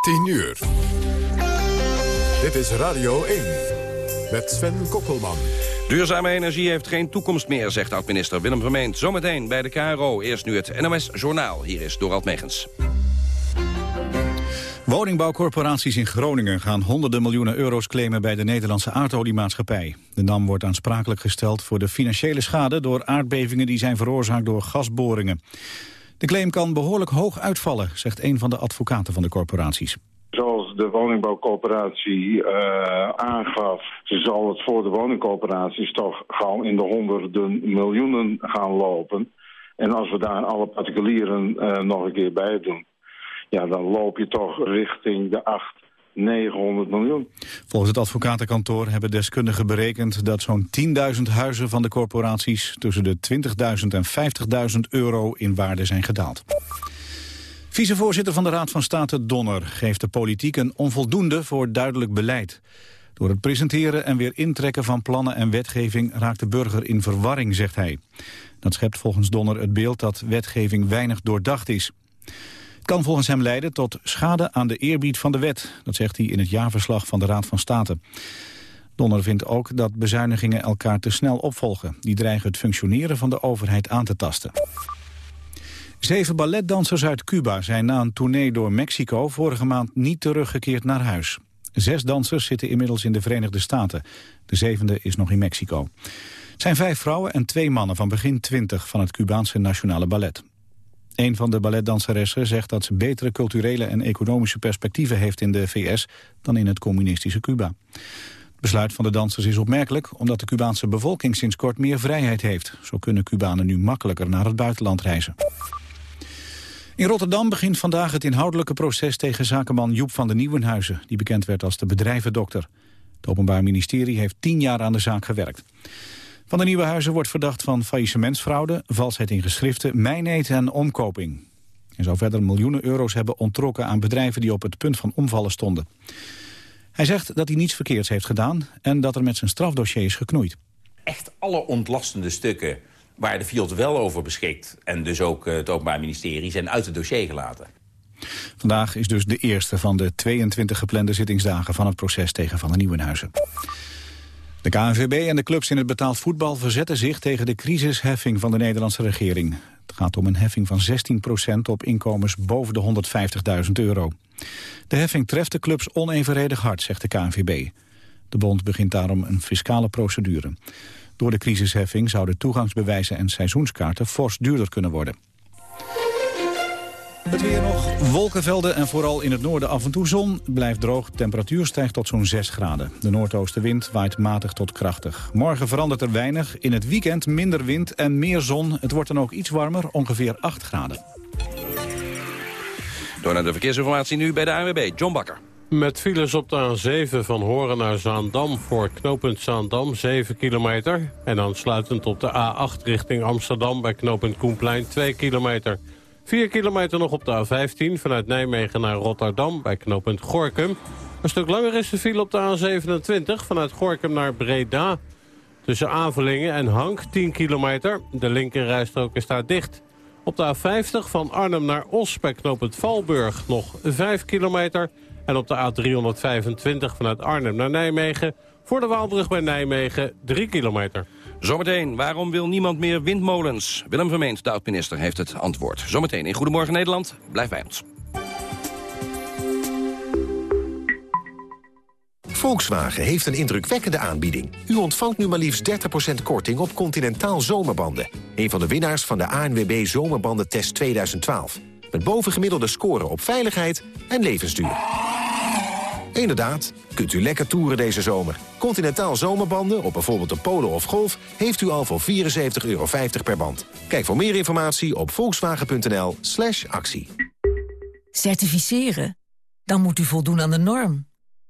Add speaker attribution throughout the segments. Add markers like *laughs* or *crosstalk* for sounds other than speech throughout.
Speaker 1: 10 uur. Dit is Radio 1 met Sven Kokkelman.
Speaker 2: Duurzame energie heeft geen toekomst meer, zegt oud-minister Willem Vermeend. Zometeen bij de KRO. Eerst nu het NOS Journaal. Hier is Dorald Megens.
Speaker 3: Woningbouwcorporaties in Groningen gaan honderden miljoenen euro's claimen bij de Nederlandse aardoliemaatschappij. De NAM wordt aansprakelijk gesteld voor de financiële schade door aardbevingen die zijn veroorzaakt door gasboringen. De claim kan behoorlijk hoog uitvallen, zegt een van de advocaten van de corporaties.
Speaker 4: Zoals de woningbouwcoöperatie uh, aangaf, zal het voor de woningcoöperaties toch gauw in de honderden miljoenen gaan lopen. En als we daar alle particulieren uh, nog een keer bij doen, ja, dan loop je toch richting de 8, 900 miljoen.
Speaker 3: Volgens het advocatenkantoor hebben deskundigen berekend dat zo'n 10.000 huizen van de corporaties tussen de 20.000 en 50.000 euro in waarde zijn gedaald. Vicevoorzitter van de Raad van State Donner geeft de politiek een onvoldoende voor duidelijk beleid. Door het presenteren en weer intrekken van plannen en wetgeving raakt de burger in verwarring, zegt hij. Dat schept volgens Donner het beeld dat wetgeving weinig doordacht is kan volgens hem leiden tot schade aan de eerbied van de wet. Dat zegt hij in het jaarverslag van de Raad van State. Donner vindt ook dat bezuinigingen elkaar te snel opvolgen. Die dreigen het functioneren van de overheid aan te tasten. Zeven balletdansers uit Cuba zijn na een tournee door Mexico... vorige maand niet teruggekeerd naar huis. Zes dansers zitten inmiddels in de Verenigde Staten. De zevende is nog in Mexico. Het zijn vijf vrouwen en twee mannen van begin twintig... van het Cubaanse Nationale Ballet. Een van de balletdanseressen zegt dat ze betere culturele en economische perspectieven heeft in de VS dan in het communistische Cuba. Het besluit van de dansers is opmerkelijk omdat de Cubaanse bevolking sinds kort meer vrijheid heeft. Zo kunnen Cubanen nu makkelijker naar het buitenland reizen. In Rotterdam begint vandaag het inhoudelijke proces tegen zakenman Joep van den Nieuwenhuizen, die bekend werd als de bedrijvendokter. Het Openbaar Ministerie heeft tien jaar aan de zaak gewerkt. Van de Nieuwe Huizen wordt verdacht van faillissementsfraude, valsheid in geschriften, mijnheid en omkoping. Hij zou verder miljoenen euro's hebben ontrokken aan bedrijven die op het punt van omvallen stonden. Hij zegt dat hij niets verkeerds heeft gedaan en dat er met zijn strafdossier is geknoeid.
Speaker 5: Echt alle ontlastende stukken waar de Fiat wel over beschikt... en dus ook het Openbaar Ministerie zijn uit het dossier gelaten.
Speaker 3: Vandaag is dus de eerste van de 22 geplande zittingsdagen van het proces tegen Van der Nieuwenhuizen. De KNVB en de clubs in het betaald voetbal verzetten zich tegen de crisisheffing van de Nederlandse regering. Het gaat om een heffing van 16% op inkomens boven de 150.000 euro. De heffing treft de clubs onevenredig hard, zegt de KNVB. De bond begint daarom een fiscale procedure. Door de crisisheffing zouden toegangsbewijzen en seizoenskaarten fors duurder kunnen worden. Het weer nog. Wolkenvelden en vooral in het noorden af en toe zon. Het blijft droog. temperatuur stijgt tot zo'n 6 graden. De noordoostenwind waait matig tot krachtig. Morgen verandert er weinig. In het weekend minder wind en meer zon. Het wordt dan ook iets warmer, ongeveer 8 graden.
Speaker 2: Door naar de verkeersinformatie nu bij de ANWB. John Bakker.
Speaker 6: Met files op de A7 van Horen naar Zaandam voor knooppunt Zaandam 7 kilometer. En aansluitend op de A8 richting Amsterdam bij knooppunt Koenplein 2 kilometer. 4 kilometer nog op de A15 vanuit Nijmegen naar Rotterdam bij knooppunt Gorkum. Een stuk langer is de file op de A27 vanuit Gorkum naar Breda. Tussen Avelingen en Hank 10 kilometer. De linkerrijstrook is daar dicht. Op de A50 van Arnhem naar Os bij knooppunt Valburg nog 5 kilometer. En op de A325 vanuit Arnhem naar Nijmegen... voor de Waalbrug bij Nijmegen 3 kilometer.
Speaker 2: Zometeen, waarom wil niemand meer windmolens? Willem Vermeend, de oud-minister, heeft het antwoord. Zometeen in Goedemorgen Nederland. Blijf bij ons.
Speaker 7: Volkswagen heeft een indrukwekkende aanbieding. U ontvangt nu maar liefst 30% korting op Continentaal zomerbanden. Een van de winnaars van de ANWB Zomerbandentest 2012. Met bovengemiddelde scoren op veiligheid en levensduur. Inderdaad, kunt u lekker toeren deze zomer. Continentaal zomerbanden op bijvoorbeeld een Polo of Golf... heeft u al voor 74,50 euro per band. Kijk voor meer informatie op volkswagen.nl slash actie.
Speaker 8: Certificeren? Dan moet u voldoen aan de norm.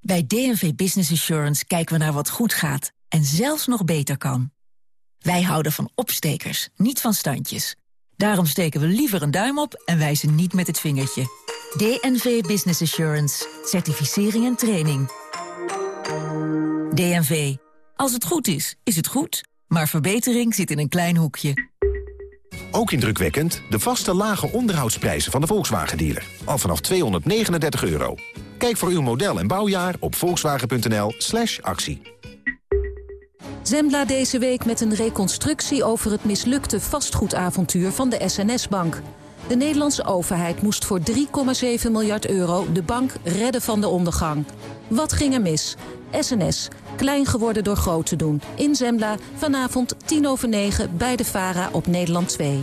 Speaker 8: Bij DNV Business Assurance kijken we naar wat goed gaat... en zelfs nog beter kan. Wij houden van opstekers, niet van standjes. Daarom steken we liever een duim op en wijzen niet met het vingertje... DNV Business Assurance. Certificering en training. DNV. Als het goed is, is het goed. Maar verbetering zit in een klein hoekje.
Speaker 7: Ook indrukwekkend de vaste lage onderhoudsprijzen van de Volkswagen-dealer. Al vanaf 239 euro. Kijk voor uw model en bouwjaar op volkswagen.nl slash actie.
Speaker 9: Zembla deze week met een reconstructie over het mislukte vastgoedavontuur van de SNS-bank. De Nederlandse overheid moest voor 3,7 miljard euro de bank redden van de ondergang. Wat ging er mis? SNS, klein geworden door groot te doen. In Zembla, vanavond 10 over 9 bij de VARA op Nederland 2.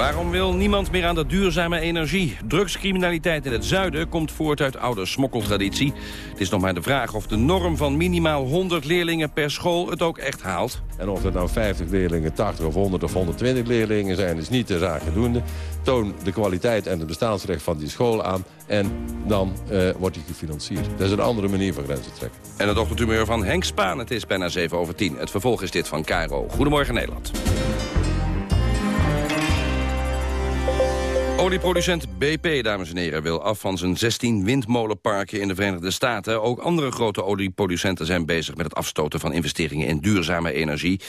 Speaker 2: Waarom wil niemand meer aan de duurzame energie? Drugscriminaliteit in het zuiden komt voort uit oude smokkeltraditie. Het is nog maar de vraag of de norm van minimaal 100 leerlingen per school het ook echt haalt.
Speaker 10: En of het nou 50 leerlingen, 80 of 100 of 120 leerlingen zijn... is niet de zaak doende. Toon de kwaliteit en het bestaansrecht van die school aan... en dan uh, wordt die gefinancierd. Dat is een andere manier van grenzen trekken.
Speaker 2: En het ochtendhumeur van Henk Spaan. Het is bijna 7 over 10. Het vervolg is dit van Cairo. Goedemorgen Nederland. Olieproducent BP, dames en heren, wil af van zijn 16 windmolenparken in de Verenigde Staten. Ook andere grote olieproducenten zijn bezig met het afstoten van investeringen in duurzame energie.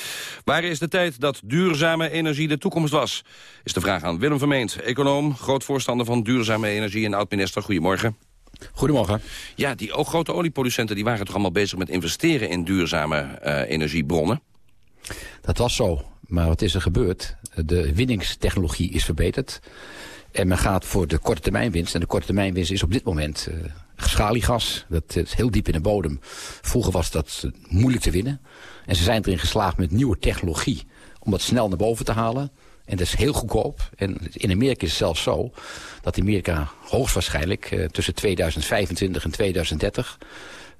Speaker 2: Waar is de tijd dat duurzame energie de toekomst was? Is de vraag aan Willem Vermeend, econoom, groot voorstander van duurzame energie en oud-minister. Goedemorgen.
Speaker 11: Goedemorgen.
Speaker 2: Ja, die ook grote olieproducenten die waren toch allemaal bezig met investeren in duurzame uh, energiebronnen?
Speaker 11: Dat was zo. Maar wat is er gebeurd? De winningstechnologie is verbeterd. En men gaat voor de korte termijn winst. En de korte termijn winst is op dit moment uh, schaliegas. Dat is heel diep in de bodem. Vroeger was dat moeilijk te winnen. En ze zijn erin geslaagd met nieuwe technologie om dat snel naar boven te halen. En dat is heel goedkoop. En in Amerika is het zelfs zo dat Amerika hoogstwaarschijnlijk tussen 2025 en 2030...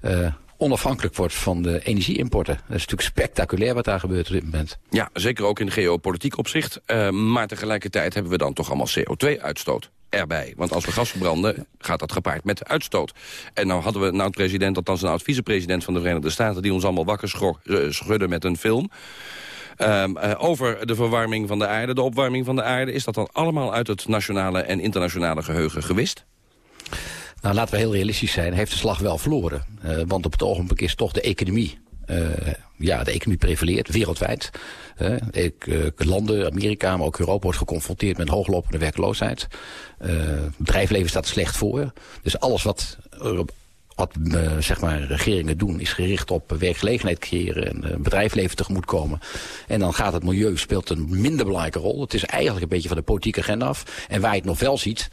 Speaker 11: Uh, onafhankelijk wordt van de energieimporten. Dat is natuurlijk spectaculair wat daar gebeurt op dit moment.
Speaker 2: Ja, zeker ook in geopolitiek opzicht. Uh, maar tegelijkertijd hebben we dan toch allemaal CO2-uitstoot erbij. Want als we gas verbranden, gaat dat gepaard met uitstoot. En nou hadden we een oud-president, althans een oud-vicepresident van de Verenigde Staten... die ons allemaal wakker schudden met een film... Um, uh, over de verwarming van de aarde, de opwarming van de aarde. Is dat dan allemaal uit het nationale en internationale geheugen gewist?
Speaker 11: Nou, laten we heel realistisch zijn. Heeft de slag wel verloren. Uh, want op het ogenblik is toch de economie... Uh, ja, de economie prevaleert wereldwijd. Uh, ik, landen, Amerika, maar ook Europa wordt geconfronteerd met hooglopende werkloosheid. het bedrijfsleven staat slecht voor. Dus alles wat zeg maar, regeringen doen is gericht op werkgelegenheid creëren en bedrijfsleven tegemoetkomen. En dan gaat het milieu speelt een minder belangrijke rol. Het is eigenlijk een beetje van de politieke agenda af. En waar je het nog wel ziet,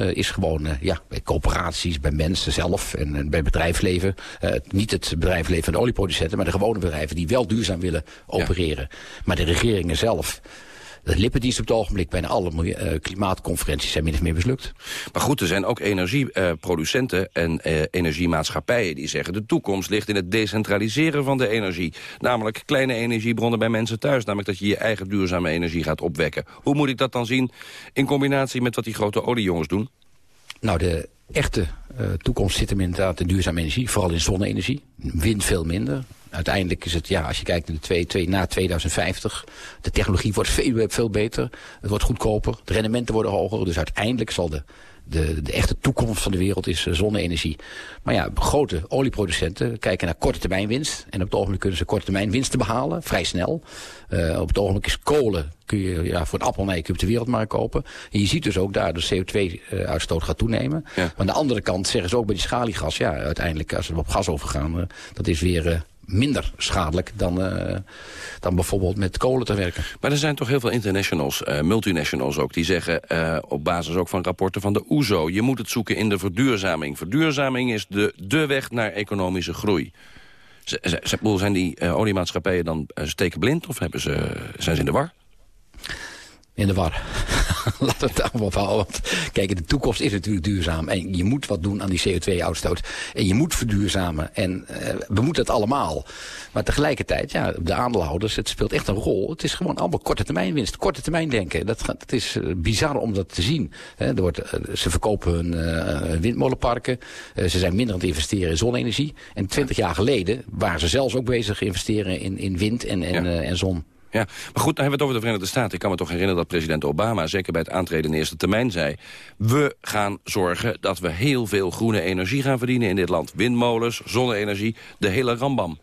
Speaker 11: is gewoon uh, ja, bij coöperaties, bij mensen zelf en, en bij bedrijfsleven. Uh, niet het bedrijfsleven van de olieproducenten, maar de gewone bedrijven die wel duurzaam willen opereren. Ja. Maar de regeringen zelf de lippendienst op het ogenblik bijna alle uh, klimaatconferenties zijn min of meer mislukt.
Speaker 2: Maar goed, er zijn ook energieproducenten en uh, energiemaatschappijen die zeggen... de toekomst ligt in het decentraliseren van de energie. Namelijk kleine energiebronnen bij mensen thuis. Namelijk dat je je eigen duurzame energie gaat opwekken. Hoe moet ik dat dan zien in combinatie met wat die grote oliejongens doen?
Speaker 11: Nou, de echte uh, toekomst zit hem inderdaad in duurzame energie. Vooral in zonne-energie. Wind veel minder. Uiteindelijk is het, ja, als je kijkt naar de twee, twee, na 2050... de technologie wordt veel, veel beter. Het wordt goedkoper. De rendementen worden hoger. Dus uiteindelijk zal de, de, de echte toekomst van de wereld is uh, zonne-energie. Maar ja, grote olieproducenten kijken naar korte termijn winst. En op het ogenblik kunnen ze korte termijn winsten behalen. Vrij snel. Uh, op het ogenblik is kolen kun je ja, voor een appel nee, kun je op de wereldmarkt kopen. En je ziet dus ook daar de CO2-uitstoot gaat toenemen. Ja. Maar aan de andere kant zeggen ze ook bij die schaliegas... ja, uiteindelijk als we op gas overgaan, uh, dat is weer... Uh, minder schadelijk dan, uh, dan bijvoorbeeld met kolen te werken.
Speaker 2: Maar er zijn toch heel veel internationals, uh, multinationals ook... die zeggen uh, op basis ook van rapporten van de OESO... E je moet het zoeken in de verduurzaming. Verduurzaming is de, de weg naar economische groei. Zijn die eh, oliemaatschappijen dan stekenblind of hebben ze, zijn ze in de war?
Speaker 11: In de war. *laughs* Laten we het daarop ophouden. Want kijk, de toekomst is natuurlijk duurzaam. En je moet wat doen aan die CO2-uitstoot. En je moet verduurzamen. En uh, we moeten het allemaal. Maar tegelijkertijd, ja, de aandeelhouders, het speelt echt een rol. Het is gewoon allemaal korte termijn winst. Korte termijn denken. Dat, het is uh, bizar om dat te zien. He, er wordt, uh, ze verkopen hun windmolenparken. ze zijn minder aan het investeren in zonne-energie. En twintig jaar geleden waren ze zelfs ook bezig investeren in, in wind en, en, ja. en zon.
Speaker 2: Ja, maar goed, dan hebben we het over de Verenigde Staten. Ik kan me toch herinneren dat president Obama, zeker bij het aantreden in eerste termijn, zei... we gaan zorgen dat we heel veel groene energie gaan verdienen in dit land. Windmolens, zonne-energie, de hele rambam.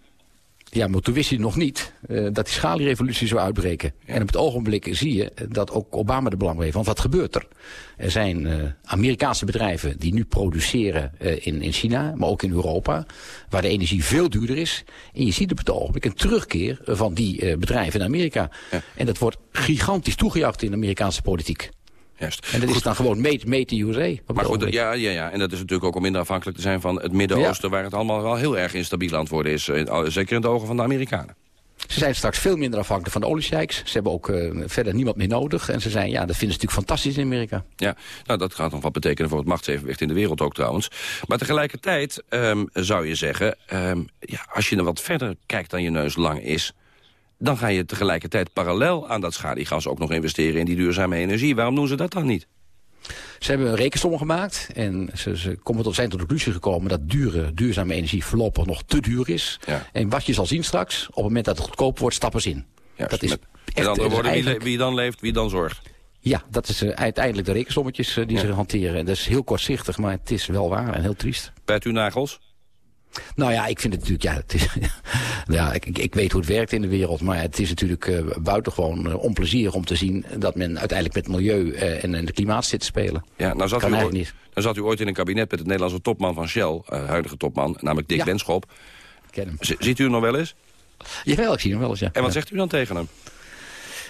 Speaker 11: Ja, maar toen wist hij nog niet uh, dat die schalierevolutie zou uitbreken. En op het ogenblik zie je dat ook Obama er belang heeft. Want wat gebeurt er? Er zijn uh, Amerikaanse bedrijven die nu produceren uh, in, in China, maar ook in Europa. Waar de energie veel duurder is. En je ziet op het ogenblik een terugkeer van die bedrijven in Amerika. Ja. En dat wordt gigantisch toegejuicht in de Amerikaanse politiek.
Speaker 2: Juist.
Speaker 11: En dat
Speaker 2: goed.
Speaker 11: is dan gewoon made, made in USA.
Speaker 2: Maar goed, ja, ja, ja, en dat is natuurlijk ook om minder afhankelijk te zijn van het Midden-Oosten... Ja. waar het allemaal wel heel erg instabiel aan het worden is. Zeker in de ogen van de Amerikanen.
Speaker 11: Ze zijn straks veel minder afhankelijk van de oliesheiks. Ze hebben ook uh, verder niemand meer nodig. En ze zijn, ja, dat vinden ze natuurlijk fantastisch in Amerika.
Speaker 2: Ja, nou dat gaat nog wat betekenen voor het machtsevenwicht in de wereld ook trouwens. Maar tegelijkertijd um, zou je zeggen, um, ja, als je er wat verder kijkt dan je neus lang is dan ga je tegelijkertijd parallel aan dat schaliegas ook nog investeren in die duurzame energie. Waarom doen ze dat dan niet?
Speaker 11: Ze hebben een rekensom gemaakt en ze, ze komen tot, zijn tot de conclusie gekomen dat dure, duurzame energie voorlopig nog te duur is. Ja. En wat je zal zien straks, op het moment dat het goedkoop wordt, stappen ze in.
Speaker 2: Juist, dat is met, met andere woorden, eigenlijk... wie, wie dan leeft, wie dan zorgt.
Speaker 11: Ja, dat is uh, uiteindelijk de rekensommetjes uh, die ja. ze hanteren. En dat is heel kortzichtig, maar het is wel waar en heel triest.
Speaker 2: Bijt u nagels?
Speaker 11: Nou ja, ik vind het natuurlijk, ja, het is, *laughs* ja ik, ik, weet hoe het werkt in de wereld, maar het is natuurlijk uh, buitengewoon uh, onplezierig om te zien dat men uiteindelijk met milieu uh, en, en de klimaat zit te spelen.
Speaker 2: Ja, nou zat, u ooit, niet. nou zat u ooit in een kabinet met het Nederlandse topman van Shell, huidige topman, namelijk Dick ja. Wenschop.
Speaker 11: Ken hem.
Speaker 2: Z ziet u hem nog wel eens?
Speaker 11: Jawel, ik zie hem wel eens, ja.
Speaker 2: En wat
Speaker 11: ja.
Speaker 2: zegt u dan tegen hem?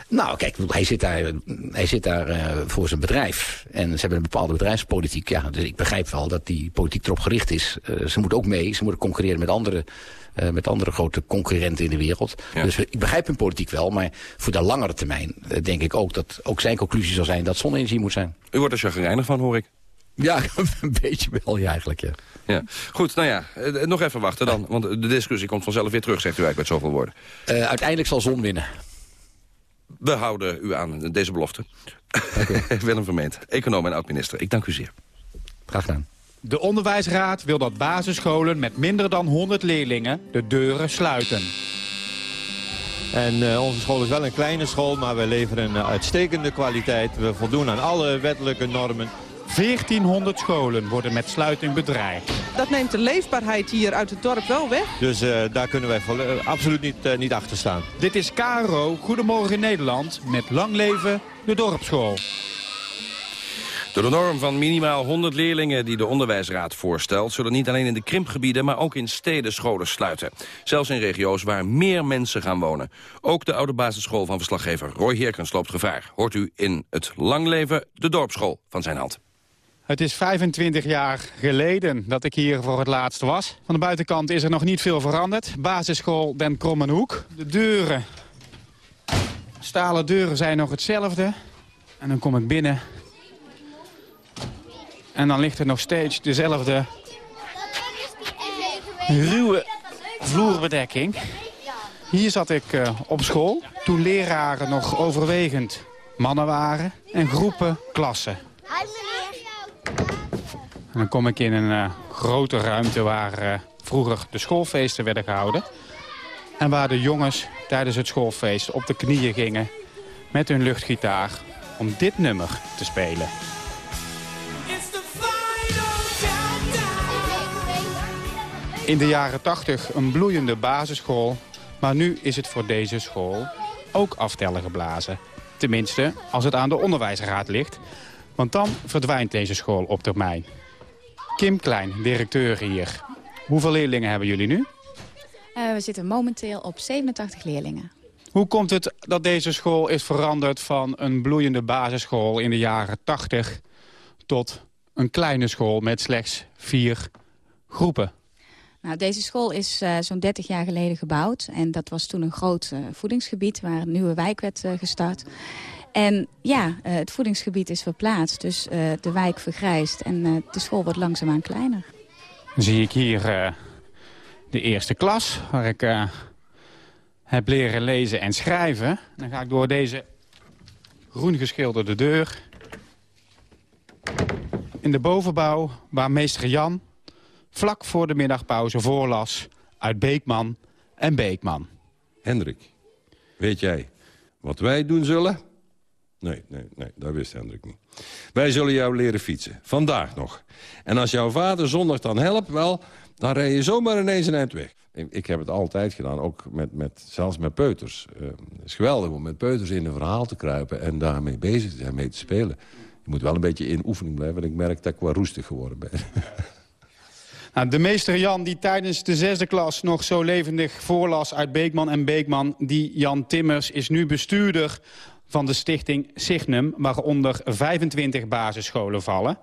Speaker 11: Nou, kijk, hij zit daar, hij zit daar uh, voor zijn bedrijf. En ze hebben een bepaalde bedrijfspolitiek. Ja, dus ik begrijp wel dat die politiek erop gericht is. Uh, ze moeten ook mee, ze moeten concurreren met andere, uh, met andere grote concurrenten in de wereld. Ja. Dus ik begrijp hun politiek wel, maar voor de langere termijn denk ik ook dat ook zijn conclusie zal zijn dat zonne-energie moet zijn.
Speaker 2: U wordt er chagrijnig van, hoor ik.
Speaker 11: Ja, *laughs* een beetje wel, ja, eigenlijk, ja.
Speaker 2: Ja. Goed, nou ja, nog even wachten dan. Want de discussie komt vanzelf weer terug, zegt u eigenlijk met zoveel woorden.
Speaker 11: uiteindelijk zal zon winnen.
Speaker 2: We houden u aan deze belofte. Okay. *laughs* Willem Vermeend, econoom en oud-minister. Ik dank u zeer.
Speaker 11: Graag gedaan.
Speaker 12: De onderwijsraad wil dat basisscholen met minder dan 100 leerlingen de deuren sluiten.
Speaker 13: En uh, onze school is wel een kleine school, maar we leveren een uitstekende kwaliteit. We voldoen aan alle wettelijke normen.
Speaker 12: 1400 scholen worden met sluiting bedreigd.
Speaker 14: Dat neemt de leefbaarheid hier uit het dorp wel weg.
Speaker 13: Dus uh, daar kunnen wij uh, absoluut niet, uh, niet achter staan.
Speaker 12: Dit is KRO, Goedemorgen Nederland, met lang leven de dorpsschool.
Speaker 2: Door de norm van minimaal 100 leerlingen die de onderwijsraad voorstelt... zullen niet alleen in de krimpgebieden, maar ook in steden scholen sluiten. Zelfs in regio's waar meer mensen gaan wonen. Ook de oude basisschool van verslaggever Roy Heerkens loopt gevaar. Hoort u in het lang leven de dorpsschool van zijn hand.
Speaker 12: Het is 25 jaar geleden dat ik hier voor het laatst was. Van de buitenkant is er nog niet veel veranderd. Basisschool Den Krommenhoek. De deuren, stalen deuren zijn nog hetzelfde. En dan kom ik binnen. En dan ligt er nog steeds dezelfde ruwe vloerbedekking. Hier zat ik uh, op school toen leraren nog overwegend mannen waren. En groepen klassen. En dan kom ik in een uh, grote ruimte waar uh, vroeger de schoolfeesten werden gehouden. En waar de jongens tijdens het schoolfeest op de knieën gingen met hun luchtgitaar om dit nummer te spelen. In de jaren 80 een bloeiende basisschool, maar nu is het voor deze school ook aftellen geblazen. Tenminste, als het aan de onderwijsraad ligt, want dan verdwijnt deze school op termijn. Kim Klein, directeur hier. Hoeveel leerlingen hebben jullie nu?
Speaker 15: Uh, we zitten momenteel op 87 leerlingen.
Speaker 12: Hoe komt het dat deze school is veranderd van een bloeiende basisschool in de jaren 80... tot een kleine school met slechts vier groepen?
Speaker 15: Nou, deze school is uh, zo'n 30 jaar geleden gebouwd. En dat was toen een groot uh, voedingsgebied waar een nieuwe wijk werd uh, gestart. En ja, het voedingsgebied is verplaatst. Dus de wijk vergrijst en de school wordt langzaamaan kleiner.
Speaker 12: Dan zie ik hier de eerste klas, waar ik heb leren lezen en schrijven. Dan ga ik door deze groen geschilderde deur in de bovenbouw waar meester Jan vlak voor de middagpauze voorlas uit Beekman en Beekman.
Speaker 10: Hendrik, weet jij wat wij doen zullen? Nee, nee, nee, dat wist Hendrik niet. Wij zullen jou leren fietsen, vandaag nog. En als jouw vader zondag dan helpt, wel, dan rij je zomaar ineens een eind weg. Ik, heb het altijd gedaan, ook met, met, zelfs met peuters. Uh, het is geweldig om met peuters in een verhaal te kruipen... en daarmee bezig te zijn, mee te spelen. Je moet wel een beetje in oefening blijven... want ik merk dat ik wel roestig geworden ben. *laughs*
Speaker 12: Nou, de meester Jan die tijdens de zesde klas nog zo levendig voorlas uit Beekman en Beekman... die Jan Timmers is nu bestuurder van de stichting Signum... waaronder 25 basisscholen vallen.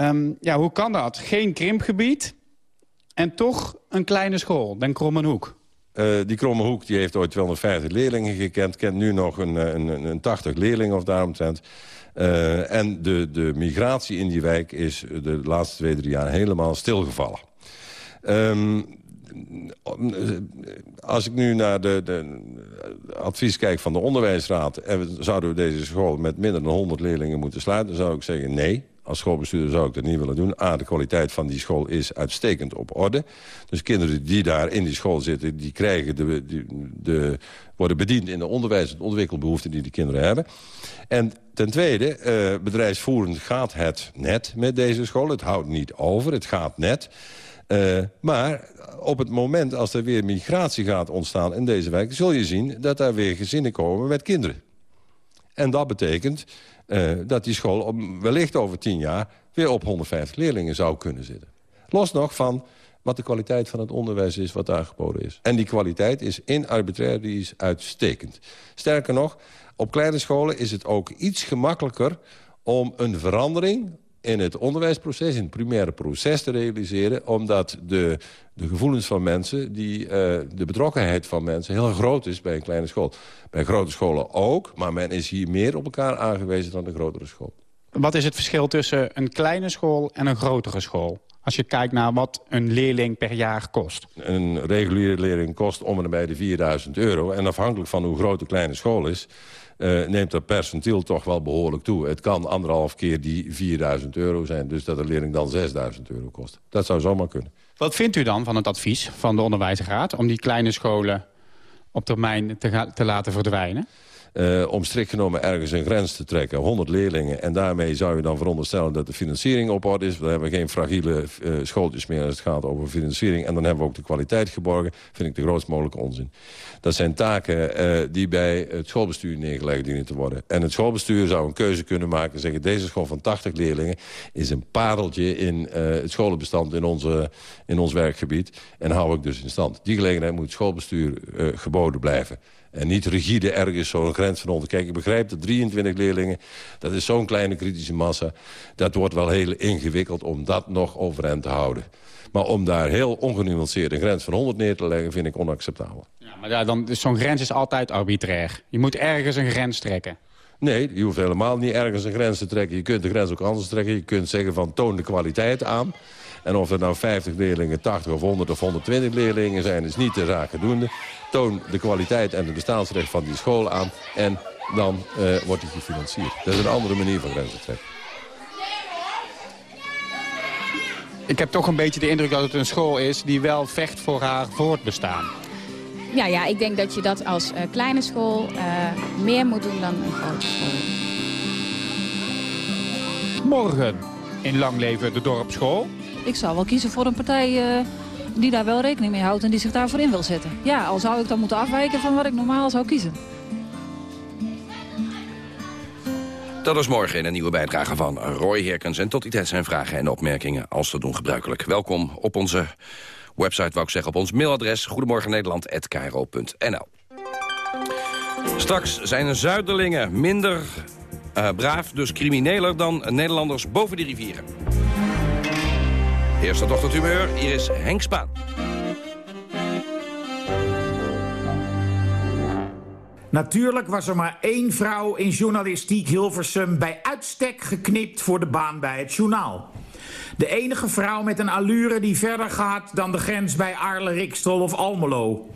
Speaker 12: Um, ja, hoe kan dat? Geen krimpgebied en toch een kleine school, Den Krommenhoek.
Speaker 10: Uh, die Kromme Hoek die heeft ooit 250 leerlingen gekend. Kent nu nog een, een, een 80 leerlingen of daaromtrent. Uh, en de, de migratie in die wijk is de laatste twee, drie jaar helemaal stilgevallen. Um, als ik nu naar de, de, advies kijk van de onderwijsraad... en zouden we deze school met minder dan 100 leerlingen moeten sluiten... dan zou ik zeggen nee. Als schoolbestuurder zou ik dat niet willen doen. A, de kwaliteit van die school is uitstekend op orde. Dus kinderen die daar in die school zitten... die krijgen de, de, worden bediend in de onderwijs- en ontwikkelbehoeften die de kinderen hebben. En ten tweede, uh, bedrijfsvoerend gaat het net met deze school. Het houdt niet over, het gaat net. Uh, maar op het moment als er weer migratie gaat ontstaan in deze wijk... zul je zien dat daar weer gezinnen komen met kinderen. En dat betekent uh, dat die school wellicht over tien jaar... weer op 150 leerlingen zou kunnen zitten. Los nog van wat de kwaliteit van het onderwijs is wat daar geboden is. En die kwaliteit is in arbitrair, die is uitstekend. Sterker nog, op kleine scholen is het ook iets gemakkelijker... om een verandering in het onderwijsproces, in het primaire proces te realiseren... omdat de, de gevoelens van mensen, die, uh, de betrokkenheid van mensen... heel groot is bij een kleine school. Bij grote scholen ook, maar men is hier meer op elkaar aangewezen dan de grotere school.
Speaker 12: Wat is het verschil tussen een kleine school en een grotere school? Als je kijkt naar wat een leerling per jaar kost.
Speaker 10: Een reguliere leerling kost om en bij de 4000 euro. En afhankelijk van hoe groot de kleine school is... Uh, neemt dat percentiel toch wel behoorlijk toe. Het kan anderhalf keer die 4000 euro zijn. Dus dat de leerling dan 6000 euro kost. Dat zou zomaar kunnen.
Speaker 12: Wat vindt u dan van het advies van de onderwijsraad... om die kleine scholen op termijn te, te laten verdwijnen?
Speaker 10: Uh, om strikt genomen ergens een grens te trekken. 100 leerlingen. En daarmee zou je dan veronderstellen dat de financiering op orde is. We hebben geen fragiele uh, schooltjes meer als het gaat over financiering. En dan hebben we ook de kwaliteit geborgen. Vind ik de grootst mogelijke onzin. Dat zijn taken uh, die bij het schoolbestuur neergelegd dienen te worden. En het schoolbestuur zou een keuze kunnen maken. En zeggen deze school van 80 leerlingen is een pareltje in het scholenbestand in, onze, in ons werkgebied. En hou ik dus in stand. Die gelegenheid moet het schoolbestuur geboden blijven. En niet rigide ergens zo'n grens van onder. Kijk, ik begrijp dat 23 leerlingen, dat is zo'n kleine kritische massa. Dat wordt wel heel ingewikkeld om dat nog overeind te houden. Maar om daar heel ongenuanceerd een grens van 100 neer te leggen... vind ik onacceptabel.
Speaker 12: Ja, maar ja, dan, zo'n grens is altijd arbitrair. Je moet ergens een grens trekken.
Speaker 10: Nee, je hoeft helemaal niet ergens een grens te trekken. Je kunt de grens ook anders trekken. Je kunt zeggen van toon de kwaliteit aan. En of er nou 50 leerlingen, 80 of 100 of 120 leerlingen zijn... is niet de zaak doende. Toon de kwaliteit en het bestaansrecht van die school aan. En dan uh, wordt die gefinancierd. Dat is een andere manier van grenzen trekken.
Speaker 12: Ik heb toch een beetje de indruk dat het een school is... die wel vecht voor haar voortbestaan.
Speaker 15: Ja, ja ik denk dat je dat als uh, kleine school uh, meer moet doen dan een grote school.
Speaker 12: Morgen in Lang Leven de Dorpsschool.
Speaker 16: Ik zou wel kiezen voor een partij uh, die daar wel rekening mee houdt en die zich daarvoor in wil zetten. Ja, al zou ik dan moeten afwijken van wat ik normaal zou kiezen.
Speaker 2: Dat is morgen in een nieuwe bijdrage van Roy Herkens. En tot die tijd zijn vragen en opmerkingen als te doen gebruikelijk. Welkom op onze website, wou ik zeggen, op ons mailadres... goedemorgennederland.nl. Straks zijn Zuiderlingen minder uh, braaf, dus crimineler dan Nederlanders boven de rivieren. Eerste dochtertumeur, hier is Henk Spaan.
Speaker 17: Natuurlijk was er maar één vrouw in journalistiek Hilversum... bij uitstek geknipt voor de baan bij het journaal. De enige vrouw met een allure die verder gaat... dan de grens bij Arle Rikstol of Almelo.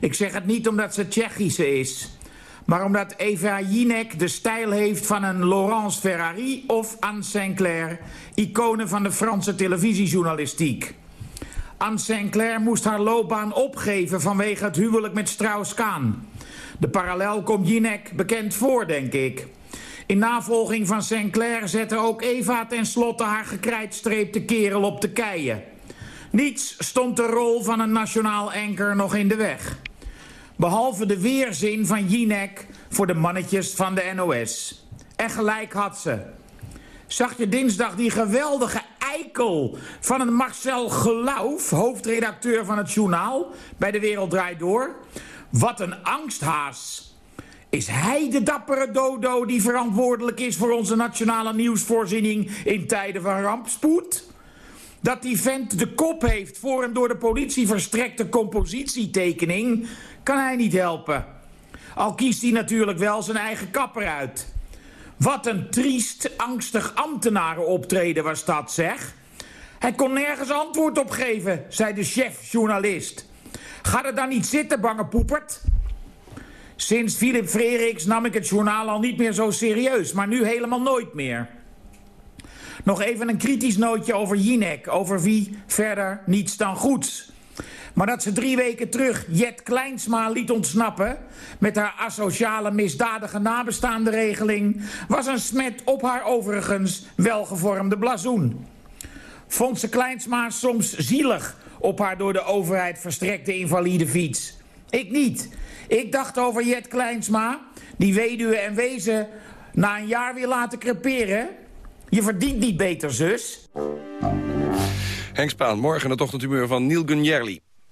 Speaker 17: Ik zeg het niet omdat ze Tsjechische is... maar omdat Eva Jinek de stijl heeft van een Laurence Ferrari of Anne Sinclair iconen van de Franse televisiejournalistiek. Anne Sinclair moest haar loopbaan opgeven vanwege het huwelijk met Strauss-Kaan. De parallel komt Jinek bekend voor, denk ik. In navolging van Sinclair zette ook Eva tenslotte haar gekrijtstreepte kerel op de keien. Niets stond de rol van een nationaal anker nog in de weg. Behalve de weerzin van Jinek voor de mannetjes van de NOS. En gelijk had ze. Zag je dinsdag die geweldige eikel van een Marcel Gelauf... hoofdredacteur van het journaal bij De Wereld Draait Door... Wat een angsthaas. Is hij de dappere dodo die verantwoordelijk is voor onze nationale nieuwsvoorziening in tijden van rampspoed? Dat die vent de kop heeft voor en door de politie verstrekte compositietekening, kan hij niet helpen. Al kiest hij natuurlijk wel zijn eigen kapper uit. Wat een triest, angstig ambtenarenoptreden was dat, zeg. Hij kon nergens antwoord op geven, zei de chef-journalist. Ga er dan niet zitten, bange poepert. Sinds Philip Freriks nam ik het journaal al niet meer zo serieus, maar nu helemaal nooit meer. Nog even een kritisch nootje over Jinek, over wie verder niets dan goeds. Maar dat ze drie weken terug Jet Kleinsma liet ontsnappen... met haar asociale misdadige nabestaande regeling... was een smet op haar overigens welgevormde blazoen. Vond ze Kleinsma soms zielig op haar door de overheid verstrekte invalide fiets. Ik niet. Ik dacht over Jet Kleinsma, die weduwe en wezen na een jaar weer laten creperen. Je verdient niet beter, zus.
Speaker 18: Henk Spaan, morgen het ochtendhumeur van Neil Gunjerli.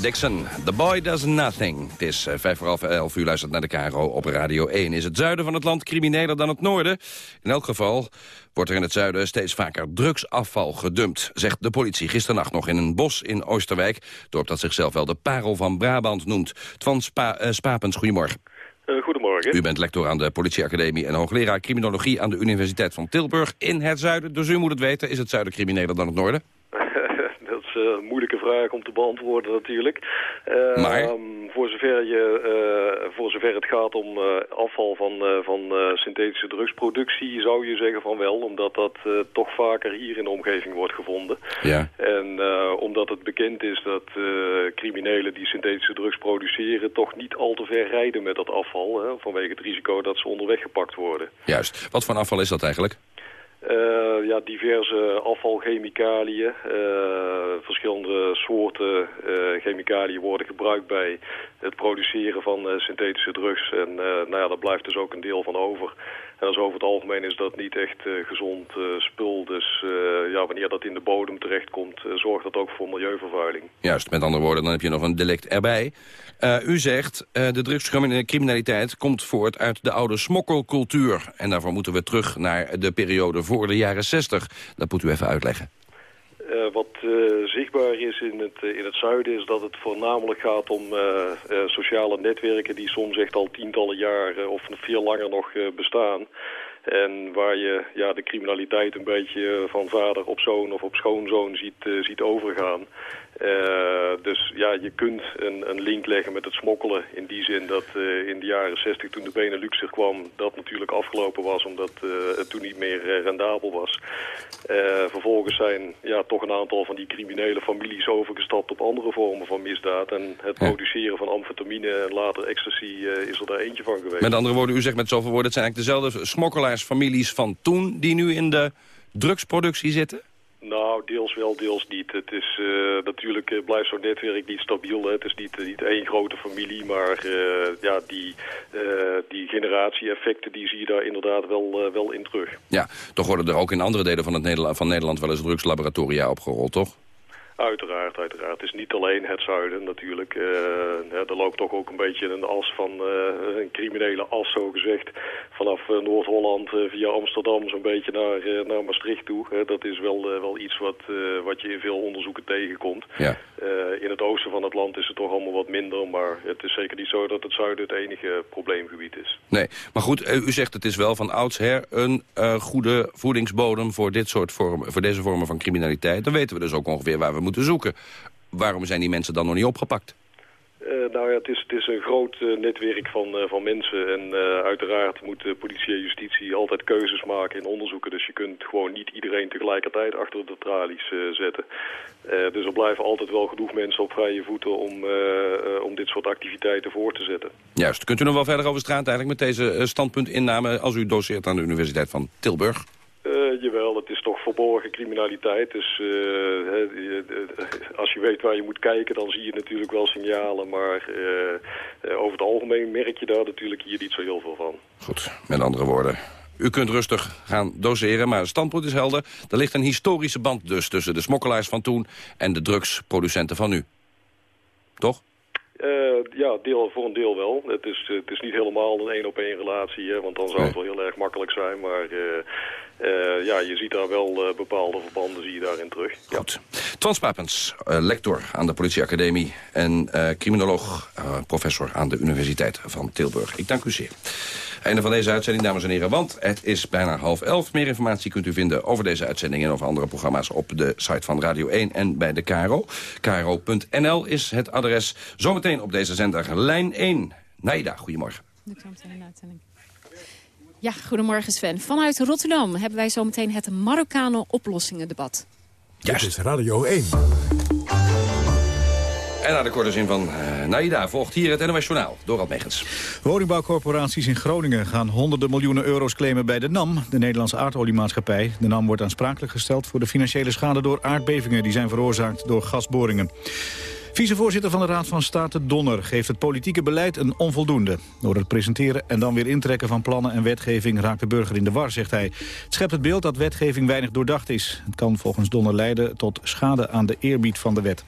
Speaker 2: Dixon, The Boy Does Nothing. Het is uh, vijf voor half elf, u luistert naar de KRO op Radio 1. Is het zuiden van het land crimineler dan het noorden? In elk geval wordt er in het zuiden steeds vaker drugsafval gedumpt... zegt de politie gisternacht nog in een bos in Oosterwijk... dorp dat zichzelf wel de parel van Brabant noemt. Twan Spa uh, Spapens, goedemorgen.
Speaker 19: Uh, goedemorgen.
Speaker 2: U bent lector aan de politieacademie en hoogleraar criminologie... aan de Universiteit van Tilburg in het zuiden. Dus u moet het weten, is het zuiden crimineler dan het noorden?
Speaker 19: Is een moeilijke vraag om te beantwoorden natuurlijk. Uh,
Speaker 2: maar?
Speaker 19: Voor zover, je, uh, voor zover het gaat om uh, afval van, van synthetische drugsproductie zou je zeggen van wel. Omdat dat toch vaker hier in de omgeving wordt gevonden.
Speaker 2: Ja.
Speaker 19: En omdat het bekend is dat criminelen die synthetische drugs produceren... toch niet al te ver rijden met dat afval. Hè, vanwege het risico dat ze onderweg gepakt worden.
Speaker 2: Juist. Wat voor afval is dat eigenlijk?
Speaker 19: Uh, ja, diverse afvalchemicaliën, uh, verschillende soorten uh, chemicaliën worden gebruikt bij het produceren van synthetische drugs. En nou ja, daar blijft dus ook een deel van over. En dus over het algemeen is dat niet echt gezond spul. Dus ja, wanneer dat in de bodem terechtkomt, zorgt dat ook voor milieuvervuiling.
Speaker 2: Juist, met andere woorden, dan heb je nog een delict erbij. u zegt, de drugscriminaliteit komt voort uit de oude smokkelcultuur. En daarvoor moeten we terug naar de periode voor de jaren 60. Dat moet u even uitleggen.
Speaker 19: Uh, wat uh, zichtbaar is in het, uh, in het zuiden is dat het voornamelijk gaat om sociale netwerken die soms echt al tientallen jaren of veel langer nog bestaan. En waar je ja, de criminaliteit een beetje van vader op zoon of op schoonzoon ziet, ziet overgaan. Uh, dus ja, je kunt een, een, link leggen met het smokkelen. In die zin dat uh, in de jaren 60 toen de Benelux er kwam... dat natuurlijk afgelopen was omdat uh, het toen niet meer rendabel was. vervolgens zijn ja, toch een aantal van die criminele families overgestapt... op andere vormen van misdaad. En het ja. produceren van amfetamine en later ecstasy is er daar eentje van geweest.
Speaker 2: Met andere woorden, u zegt met zoveel woorden... het zijn eigenlijk dezelfde smokkelaarsfamilies van toen... die nu in de drugsproductie zitten?
Speaker 19: Nou, deels wel, deels niet. Het is uh, natuurlijk uh, blijft zo'n netwerk niet stabiel. Hè. Het is niet, uh, niet één grote familie, maar ja, die, die generatie-effecten die zie je daar inderdaad wel, wel in terug.
Speaker 2: Ja, toch worden er ook in andere delen van, het Nederland, van Nederland wel eens drugslaboratoria opgerold, toch?
Speaker 19: Uiteraard, uiteraard. Het is niet alleen het zuiden natuurlijk. Uh, er loopt toch ook een beetje een as van uh, een criminele as, zo gezegd. Vanaf uh, Noord-Holland via Amsterdam zo'n beetje naar, naar Maastricht toe. dat is wel, wel iets wat, wat je in veel onderzoeken tegenkomt.
Speaker 2: Ja.
Speaker 19: in het oosten van het land is het toch allemaal wat minder. Maar het is zeker niet zo dat het zuiden het enige probleemgebied is.
Speaker 2: Nee, maar goed, u zegt het is wel van oudsher een goede voedingsbodem voor, dit soort vormen, voor deze vormen van criminaliteit. Dan weten we dus ook ongeveer waar we moeten te zoeken. Waarom zijn die mensen dan nog niet opgepakt?
Speaker 19: Uh, nou ja, het is, het is een groot uh, netwerk van, uh, van mensen. En uiteraard moet politie en justitie altijd keuzes maken in onderzoeken. Dus je kunt gewoon niet iedereen tegelijkertijd achter de tralies zetten. dus er blijven altijd wel genoeg mensen op vrije voeten om, om dit soort activiteiten voor te zetten.
Speaker 2: Juist. Kunt u nog wel verder over straat eigenlijk met deze standpuntinname... als u doseert aan de Universiteit van Tilburg?
Speaker 19: Jawel, het verborgen criminaliteit. Dus uh, he, als je weet waar je moet kijken, dan zie je natuurlijk wel signalen. Maar uh, over het algemeen merk je daar natuurlijk hier niet zo heel veel van.
Speaker 2: Goed, met andere woorden. U kunt rustig gaan doseren, maar het standpunt is helder. Er ligt een historische band dus tussen de smokkelaars van toen... en de drugsproducenten van nu. Toch?
Speaker 19: Uh, ja, deel, voor een deel wel. Het is, het is niet helemaal een één-op-één relatie, hè, want dan zou het wel heel erg makkelijk zijn. Maar uh, uh, ja, je ziet daar wel bepaalde verbanden zie je daarin terug.
Speaker 2: Goed. Ja. Papens, lector aan de politieacademie en criminoloog, professor aan de Universiteit van Tilburg. Ik dank u zeer. Einde van deze uitzending, dames en heren, want het is bijna half elf. Meer informatie kunt u vinden over deze uitzending en over andere programma's op de site van Radio 1 en bij de KRO. KRO.nl is het adres. Zometeen op deze zender lijn 1. Naida, goedemorgen.
Speaker 20: Ja, goedemorgen Sven. Vanuit Rotterdam hebben wij zometeen het Marokkanen oplossingendebat.
Speaker 1: Ja, Dit is Radio 1.
Speaker 2: En naar de korte zin van uh, Naida volgt hier het NOS Journaal. Dorald Megens.
Speaker 3: Woningbouwcorporaties in Groningen gaan honderden miljoenen euro's claimen bij de NAM, de Nederlandse aardoliemaatschappij. De NAM wordt aansprakelijk gesteld voor de financiële schade door aardbevingen die zijn veroorzaakt door gasboringen. Vicevoorzitter van de Raad van State Donner geeft het politieke beleid een onvoldoende. Door het presenteren en dan weer intrekken van plannen en wetgeving raakt de burger in de war, zegt hij. Het schept het beeld dat wetgeving weinig doordacht is. Het kan volgens Donner leiden tot schade aan de eerbied van de wet.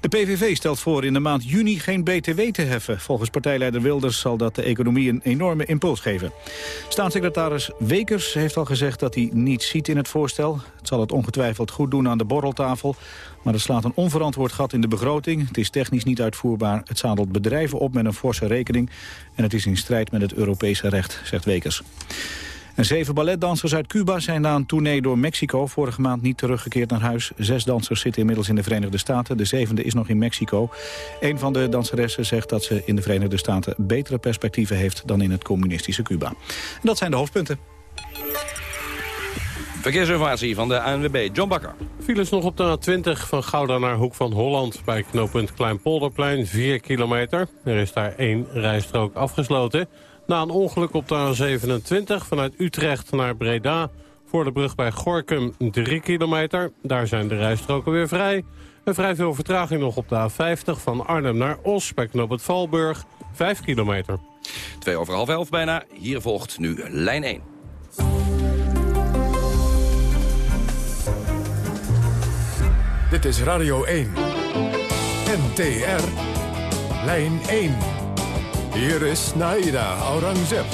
Speaker 3: De PVV stelt voor in de maand juni geen BTW te heffen. Volgens partijleider Wilders zal dat de economie een enorme impuls geven. Staatssecretaris Wekers heeft al gezegd dat hij niets ziet in het voorstel. Het zal het ongetwijfeld goed doen aan de borreltafel. Maar het slaat een onverantwoord gat in de begroting. Het is technisch niet uitvoerbaar. Het zadelt bedrijven op met een forse rekening. En het is in strijd met het Europese recht, zegt Wekers. En zeven balletdansers uit Cuba zijn na een tournee door Mexico vorige maand niet teruggekeerd naar huis. Zes dansers zitten inmiddels in de Verenigde Staten. De zevende is nog in Mexico. Een van de danseressen zegt dat ze in de Verenigde Staten betere perspectieven heeft dan in het communistische Cuba. En dat zijn de hoofdpunten.
Speaker 2: Verkeersinformatie van de ANWB, John Bakker.
Speaker 6: Files nog op de A20 van Gouda naar Hoek van Holland... bij knooppunt Kleinpolderplein, 4 kilometer. Er is daar één rijstrook afgesloten. Na een ongeluk op de A27 vanuit Utrecht naar Breda... voor de brug bij Gorkum, 3 kilometer. Daar zijn de rijstroken weer vrij. En vrij veel vertraging nog op de A50 van Arnhem naar Os... bij knooppunt Valburg, 5 kilometer.
Speaker 2: Twee over half elf bijna. Hier volgt nu lijn 1.
Speaker 1: Dit is Radio 1. NTR. Lijn 1. Hier is Naida Aurangzeb.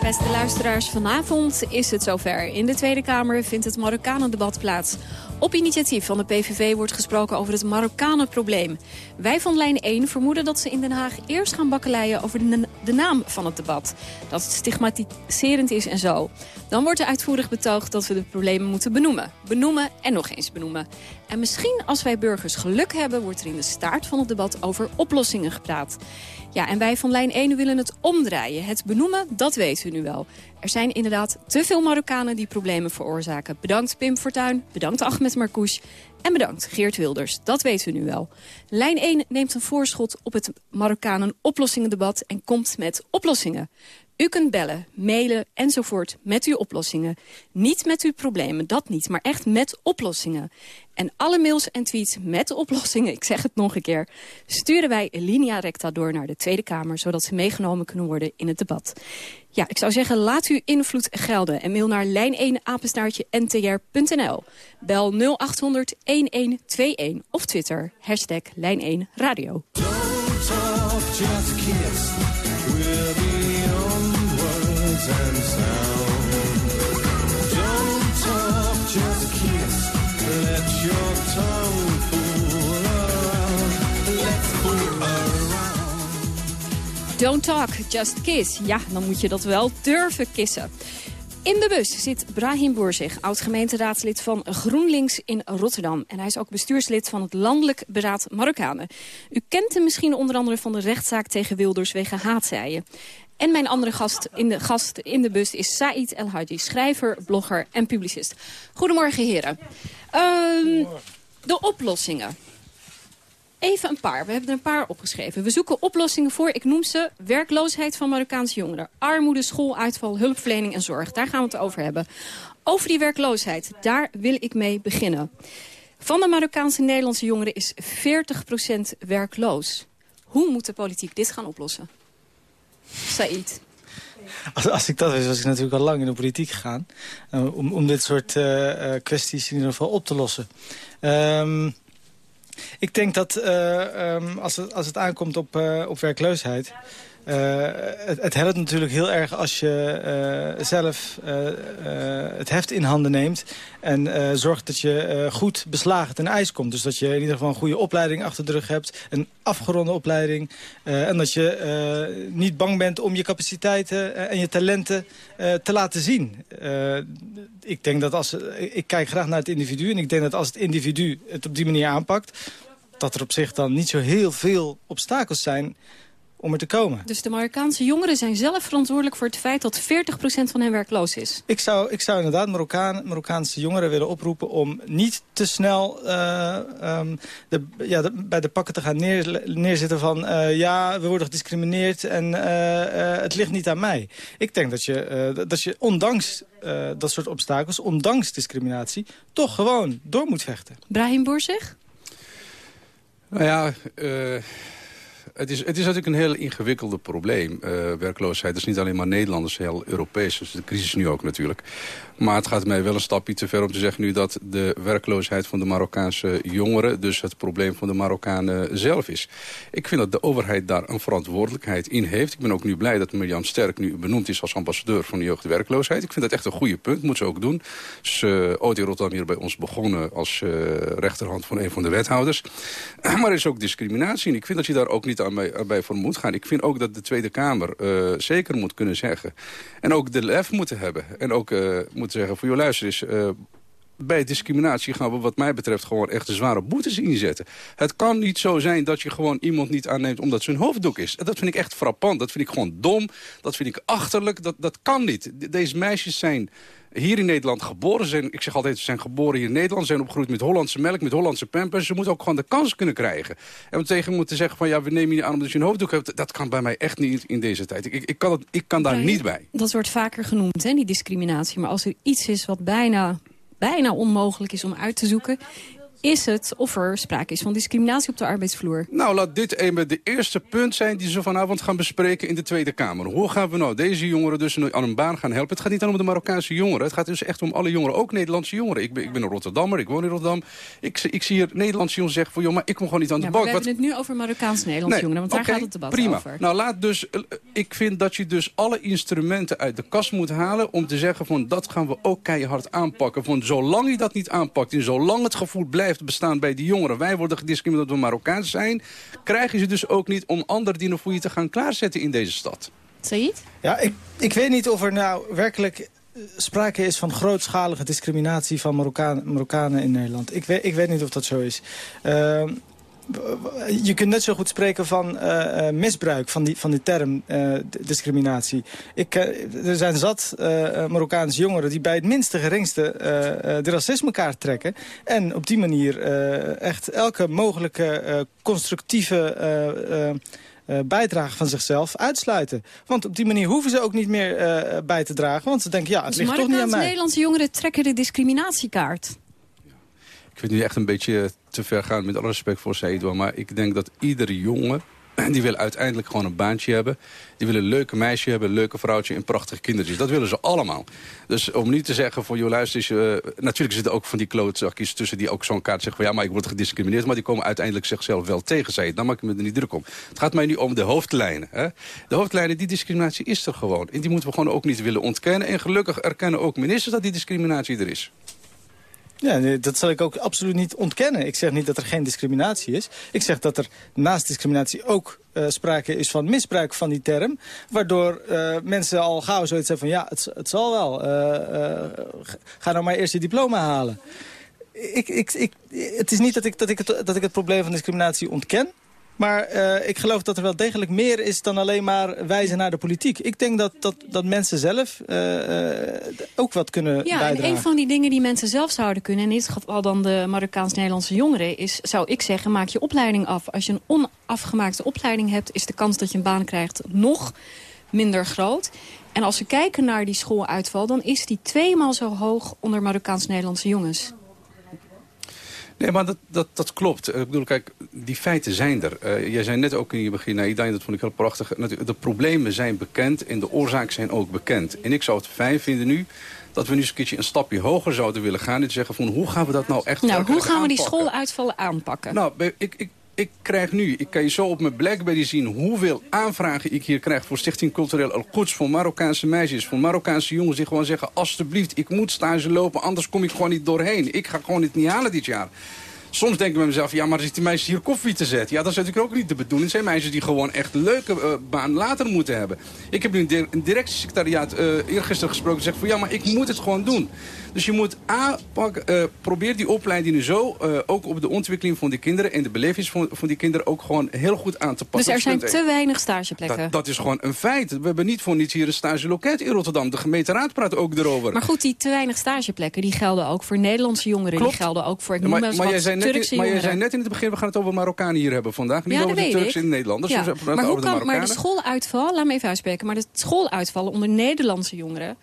Speaker 20: Beste luisteraars, vanavond is het zover. In de Tweede Kamer vindt het Marokkanendebat plaats. Op initiatief van de PVV wordt gesproken over het Marokkanenprobleem. Wij van lijn 1 vermoeden dat ze in Den Haag eerst gaan bakkeleien over de, naam van het debat. Dat het stigmatiserend is en zo. Dan wordt er uitvoerig betoogd dat we de problemen moeten benoemen. Benoemen en nog eens benoemen. En misschien als wij burgers geluk hebben... wordt er in de staart van het debat over oplossingen gepraat. Ja, en wij van lijn 1 willen het omdraaien. Het benoemen, dat weten we nu wel. Er zijn inderdaad te veel Marokkanen die problemen veroorzaken. Bedankt Pim Fortuyn, bedankt Ahmed Marcouch en bedankt Geert Wilders. Dat weten we nu wel. Lijn 1 neemt een voorschot op het Marokkanen oplossingendebat en komt met oplossingen. U kunt bellen, mailen enzovoort met uw oplossingen. Niet met uw problemen, dat niet, maar echt met oplossingen. En alle mails en tweets met oplossingen, *laughs* ik zeg het nog een keer... sturen wij linea recta door naar de Tweede Kamer... zodat ze meegenomen kunnen worden in het debat. Ja, ik zou zeggen, laat uw invloed gelden... en mail naar lijn1apenstaartje-ntr.nl. Bel 0800-1121 of Twitter, hashtag Lijn1 Radio.
Speaker 21: and Don't talk, just kiss.
Speaker 20: Ja, dan moet je dat wel durven kissen. In de bus zit Brahim Boerzig, oud-gemeenteraadslid van GroenLinks in Rotterdam. En hij is ook bestuurslid van het Landelijk Beraad Marokkanen. U kent hem misschien onder andere van de rechtszaak tegen Wilders wegen haatzijen. En mijn andere gast in de, gast in de bus is Said El Hadji, schrijver, blogger en publicist. Goedemorgen heren. Um, de oplossingen. Even een paar. We hebben er een paar opgeschreven. We zoeken oplossingen voor, ik noem ze, werkloosheid van Marokkaanse jongeren. Armoede, schooluitval, hulpverlening en zorg. Daar gaan we het over hebben. Over die werkloosheid, daar wil ik mee beginnen. Van de Marokkaanse Nederlandse jongeren is 40% werkloos. Hoe moet de politiek dit gaan oplossen? Said.
Speaker 22: Als, ik dat wist, was ik natuurlijk al lang in de politiek gegaan. Uh, om, om dit soort uh, kwesties in ieder geval op te lossen. Um, ik denk dat uh, um, als, het, als het aankomt op, op werkloosheid... Uh, het, helpt natuurlijk heel erg als je uh, zelf uh, het heft in handen neemt... en zorgt dat je goed beslagen ten ijs komt. Dus dat je in ieder geval een goede opleiding achter de rug hebt. Een afgeronde opleiding. en dat je niet bang bent om je capaciteiten en je talenten te laten zien. ik, denk dat als, ik kijk graag naar het individu. En ik denk dat als het individu het op die manier aanpakt... dat er op zich dan niet zo heel veel obstakels zijn om er te komen.
Speaker 20: Dus de Marokkaanse jongeren zijn zelf verantwoordelijk voor het feit dat 40% van hen werkloos is?
Speaker 22: Ik zou, ik zou inderdaad Marokkaan, Marokkaanse jongeren willen oproepen om niet te snel uh, um, de, ja, de, bij de pakken te gaan neer, neerzitten van uh, ja, we worden gediscrimineerd en uh, het ligt niet aan mij. Ik denk dat je, dat je ondanks dat soort obstakels, ondanks discriminatie, toch gewoon door moet vechten.
Speaker 20: Brahim Boerzig?
Speaker 2: Nou ja,
Speaker 23: het is, het is natuurlijk een heel ingewikkelde probleem. Eh, werkloosheid is niet alleen maar Nederlanders, heel Europees. Dus de crisis nu ook natuurlijk. Maar het gaat mij wel een stapje te ver om te zeggen nu dat de werkloosheid van de Marokkaanse jongeren... dus het probleem van de Marokkanen zelf is. Ik vind dat de overheid daar een verantwoordelijkheid in heeft. Ik ben ook nu blij dat Mirjam Sterk nu benoemd is als ambassadeur van de jeugdwerkloosheid. Ik vind dat echt een goede punt, moet ze ook doen. Ze is ooit in Rotterdam hier bij ons begonnen als uh, rechterhand van een van de wethouders. *clears throat* maar er is ook discriminatie en ik vind dat je daar ook niet aan bij, voor moet gaan. Ik vind ook dat de Tweede Kamer uh, zeker moet kunnen zeggen. En ook de lef moeten hebben. En ook uh, moeten zeggen, voor joh luister eens... Bij discriminatie gaan we wat mij betreft gewoon echt zware boetes inzetten. Het kan niet zo zijn dat je gewoon iemand niet aanneemt omdat zijn hoofddoek is. Dat vind ik echt frappant. Dat vind ik gewoon dom. Dat vind ik achterlijk. Dat, dat kan niet. Deze meisjes zijn hier in Nederland geboren zijn. Ik zeg altijd, ze zijn geboren hier in Nederland. zijn opgegroeid met Hollandse melk, met Hollandse pampers. Ze moeten ook gewoon de kans kunnen krijgen. En tegen moeten zeggen van ja, we nemen je niet aan omdat je een hoofddoek hebt. Dat kan bij mij echt niet in deze tijd. Ik, ik, kan, het, ik kan daar niet bij.
Speaker 20: Dat wordt vaker genoemd, hè, die discriminatie. Maar als er iets is wat bijna, bijna onmogelijk is om uit te zoeken... is het of er sprake is van discriminatie op de arbeidsvloer.
Speaker 23: Nou, laat dit even de eerste punt zijn die ze vanavond gaan bespreken in de Tweede Kamer. Hoe gaan we nou deze jongeren dus aan een baan gaan helpen? Het gaat niet alleen om de Marokkaanse jongeren. Het gaat dus echt om alle jongeren, ook Nederlandse jongeren. Ik ben, ik ben een Rotterdammer, ik woon in Rotterdam. Ik, ik zie hier Nederlandse jongeren zeggen van... joh, maar ik kom gewoon niet aan de
Speaker 20: Ja,
Speaker 23: bak.
Speaker 20: we hebben het nu over Marokkaans-Nederlandse jongeren, want daar gaat het debat
Speaker 23: prima.
Speaker 20: over.
Speaker 23: Nou, laat dus, eh, ik vind dat je dus alle instrumenten uit de kast moet halen... om te zeggen van dat gaan we ook keihard aanpakken. Want zolang je dat niet aanpakt en zolang het gevoel blijft bestaan bij die jongeren... wij worden gediscrimineerd omdat we Marokkaans zijn... krijgen ze dus ook niet om andere dingen voor je te gaan klaarzetten in deze stad.
Speaker 20: Said?
Speaker 22: Ja, ik, ik weet niet of er nou werkelijk eh, sprake is van grootschalige discriminatie van Marokkaan, Marokkanen in Nederland. Ik weet, ik weet niet of dat zo is. Uh, je kunt net zo goed spreken van uh, misbruik van die, van die term uh, discriminatie. Ik, uh, er zijn zat Marokkaanse jongeren die bij het minste geringste de racismekaart trekken. En op die manier echt elke mogelijke constructieve... Uh, bijdrage van zichzelf uitsluiten. Want op die manier hoeven ze ook niet meer uh, bij te dragen. Want ze denken, ja, het
Speaker 20: Dus
Speaker 22: ligt toch niet aan mij.
Speaker 20: Nederlandse jongeren trekken de discriminatiekaart.
Speaker 23: Ik vind nu echt een beetje te ver gaan met alle respect voor Saïdwa. Maar ik denk dat iedere jongen, *clears throat* die wil uiteindelijk gewoon een baantje hebben. Die willen een leuke meisje hebben, een leuke vrouwtje en prachtige kindertjes. Dat willen ze allemaal. Dus om niet te zeggen van, joh luister eens, uh, natuurlijk zitten ook van die klootzakjes tussen die ook zo'n kaart zeggen van, ja, maar ik word gediscrimineerd. Maar die komen uiteindelijk zichzelf wel tegen. Dan maak ik me er niet druk om. Het gaat mij nu om de hoofdlijnen. Hè? De hoofdlijnen, die discriminatie is er gewoon. En die moeten we gewoon ook niet willen ontkennen. En gelukkig erkennen ook ministers dat die discriminatie er is.
Speaker 22: Ja, dat zal ik ook absoluut niet ontkennen. Ik zeg niet dat er geen discriminatie is. Ik zeg dat er naast discriminatie ook uh, sprake is van misbruik van die term. Waardoor uh, mensen al gauw zoiets hebben van ja, het, het zal wel. Uh, ga nou maar eerst je diploma halen. Ik, ik, ik, het is niet dat ik, dat, ik het, dat ik het probleem van discriminatie ontken. Maar uh, ik geloof dat er wel degelijk meer is dan alleen maar wijzen naar de politiek. Ik denk dat, dat, dat mensen zelf uh, uh, ook wat kunnen
Speaker 20: ja,
Speaker 22: bijdragen.
Speaker 20: Ja, en een van die dingen die mensen zelf zouden kunnen... in dit geval dan de Marokkaans-Nederlandse jongeren... is, zou ik zeggen, maak je opleiding af. Als je een onafgemaakte opleiding hebt... is de kans dat je een baan krijgt nog minder groot. En als we kijken naar die schooluitval... dan is die tweemaal zo hoog onder Marokkaans-Nederlandse jongens.
Speaker 23: Nee, maar dat, dat, dat klopt. Ik bedoel, kijk, die feiten zijn er. Uh, jij zei net ook in je begin, nou, dat vond ik heel prachtig. De problemen zijn bekend en de oorzaken zijn ook bekend. En ik zou het fijn vinden nu dat we nu eens een keertje een stapje hoger zouden willen gaan. En te zeggen van, hoe gaan we dat nou echt
Speaker 20: Nou, hoe gaan we die schooluitvallen aanpakken?
Speaker 23: Nou, ik, ik, ik krijg nu, ik kan je zo op mijn Blackberry zien hoeveel aanvragen ik hier krijg voor Stichting Cultureel Al Quds, voor Marokkaanse meisjes, voor Marokkaanse jongens die gewoon zeggen, alstublieft, ik moet stage lopen, anders kom ik gewoon niet doorheen. Ik ga gewoon het niet halen dit jaar. Soms denk ik bij mezelf, ja, maar zitten die meisjes hier koffie te zetten? Ja, dat is natuurlijk ook niet de bedoeling. Het zijn meisjes die gewoon echt een leuke uh, baan later moeten hebben. Ik heb nu een, di een directiesecretariaat uh, eergisteren gesproken en zegt van, ja, maar ik moet het gewoon doen. Dus je moet aanpakken, uh, probeer die opleidingen zo, uh, ook op de ontwikkeling van die kinderen en de beleving van, van die kinderen ook gewoon heel goed aan te passen.
Speaker 20: Dus er zijn te weinig stageplekken?
Speaker 23: Dat, dat, is gewoon een feit. We hebben niet voor niets hier een stageloket in Rotterdam. De gemeenteraad praat ook erover.
Speaker 20: Maar goed, die te weinig stageplekken, die gelden ook voor Nederlandse jongeren.
Speaker 23: Klopt.
Speaker 20: Die gelden ook voor, ik noem
Speaker 23: maar, maar jij zei
Speaker 20: Turkse
Speaker 23: in- maar
Speaker 20: jongeren.
Speaker 23: zei net in het begin, we gaan het over Marokkanen hier hebben vandaag. Niet
Speaker 20: Ja,
Speaker 23: over de Turks
Speaker 20: ik.
Speaker 23: en Nederlanders.
Speaker 20: Ja,
Speaker 23: Dus
Speaker 20: maar, hoe
Speaker 23: de
Speaker 20: maar de schooluitval, laat me even uitspreken... maar de schooluitvallen onder Nederlandse jongeren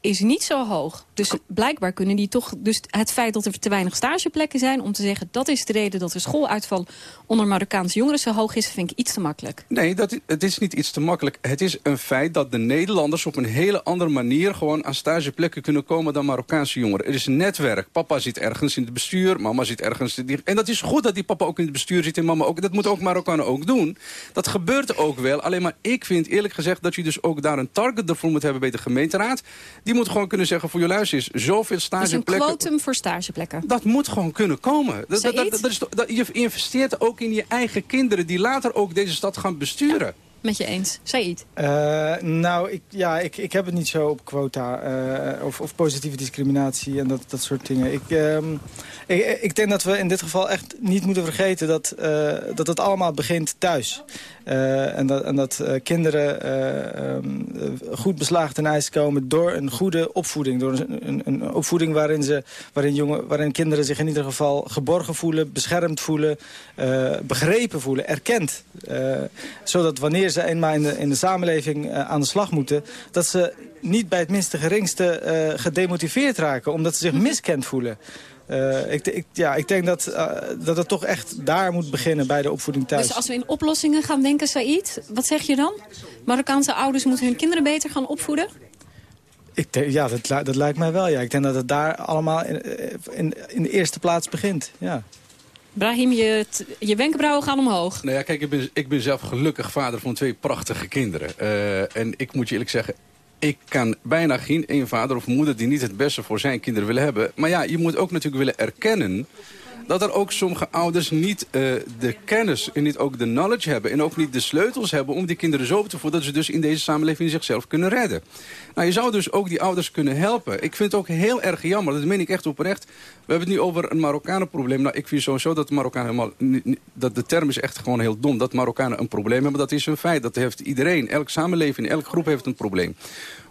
Speaker 20: is niet zo hoog. Dus blijkbaar kunnen die toch... Dus het feit dat er te weinig stageplekken zijn... om te zeggen dat is de reden dat de schooluitval onder Marokkaanse jongeren zo hoog is... vind ik iets te makkelijk.
Speaker 23: Nee, dat, het is niet iets te makkelijk. Het is een feit dat de Nederlanders op een hele andere manier... gewoon aan stageplekken kunnen komen dan Marokkaanse jongeren. Er is een netwerk. Papa zit ergens in het bestuur, mama zit ergens... in die- En dat is goed dat die papa ook in het bestuur zit en mama ook. Dat moeten ook Marokkanen ook doen. Dat gebeurt ook wel. Alleen maar ik vind eerlijk gezegd dat je dus ook daar een target ervoor moet hebben bij de gemeenteraad. Die moet gewoon kunnen zeggen voor je luister eens, zoveel
Speaker 20: Dus een
Speaker 23: stageplekken...
Speaker 20: quotum voor stageplekken.
Speaker 23: Dat moet gewoon kunnen komen. Dat, dat, is, dat, je investeert ook in je eigen kinderen... die later ook deze stad gaan besturen.
Speaker 20: Met je eens. Said.
Speaker 22: Eh, nou, ik, ja, ik, ik heb het niet zo op quota eh, of, of positieve discriminatie en dat, dat soort dingen. Ik, ehm, ik, ik denk dat we in dit geval echt niet moeten vergeten dat, eh, dat het allemaal begint thuis. En dat, en dat kinderen eh, ehm, eh, goed beslagen ten ijs komen door een goede opvoeding. Door een, een, een opvoeding waarin, ze, waarin, jongen, waarin kinderen zich in ieder geval geborgen voelen, beschermd voelen, begrepen voelen, erkend. Zodat wanneer ze eenmaal in de, in de samenleving eh, aan de slag moeten... dat ze niet bij het minste geringste eh, gedemotiveerd raken... omdat ze zich miskend voelen. Eh, ik, ik, ja, ik denk dat, dat het toch echt daar moet beginnen bij de opvoeding thuis.
Speaker 20: Dus als we in oplossingen gaan denken, Said, wat zeg je dan? Marokkaanse ouders moeten hun kinderen beter gaan opvoeden?
Speaker 22: Ik denk- ja, dat, dat lijkt mij wel. Ja. Ik denk dat het daar allemaal in, in, in de eerste plaats begint. Ja.
Speaker 20: Brahim, je, je wenkbrauwen gaan omhoog.
Speaker 23: Nou ja, kijk, ik ben, ik ben zelf gelukkig vader van twee prachtige kinderen. Eh, en ik moet je eerlijk zeggen, ik kan bijna geen een vader of moeder die niet het beste voor zijn kinderen willen hebben. Maar ja, je moet ook natuurlijk willen erkennen dat er ook sommige ouders niet eh, de kennis en niet ook de knowledge hebben... en ook niet de sleutels hebben om die kinderen zo te voeden... dat ze dus in deze samenleving zichzelf kunnen redden. Nou, je zou dus ook die ouders kunnen helpen. Ik vind het ook heel erg jammer, dat meen ik echt oprecht. We hebben het nu over een Marokkanenprobleem. Nou, ik vind sowieso dat de Marokkanen helemaal... dat de term is echt gewoon heel dom, dat Marokkanen een probleem hebben. Dat is een feit, dat heeft iedereen. Elk samenleving, elke groep heeft een probleem.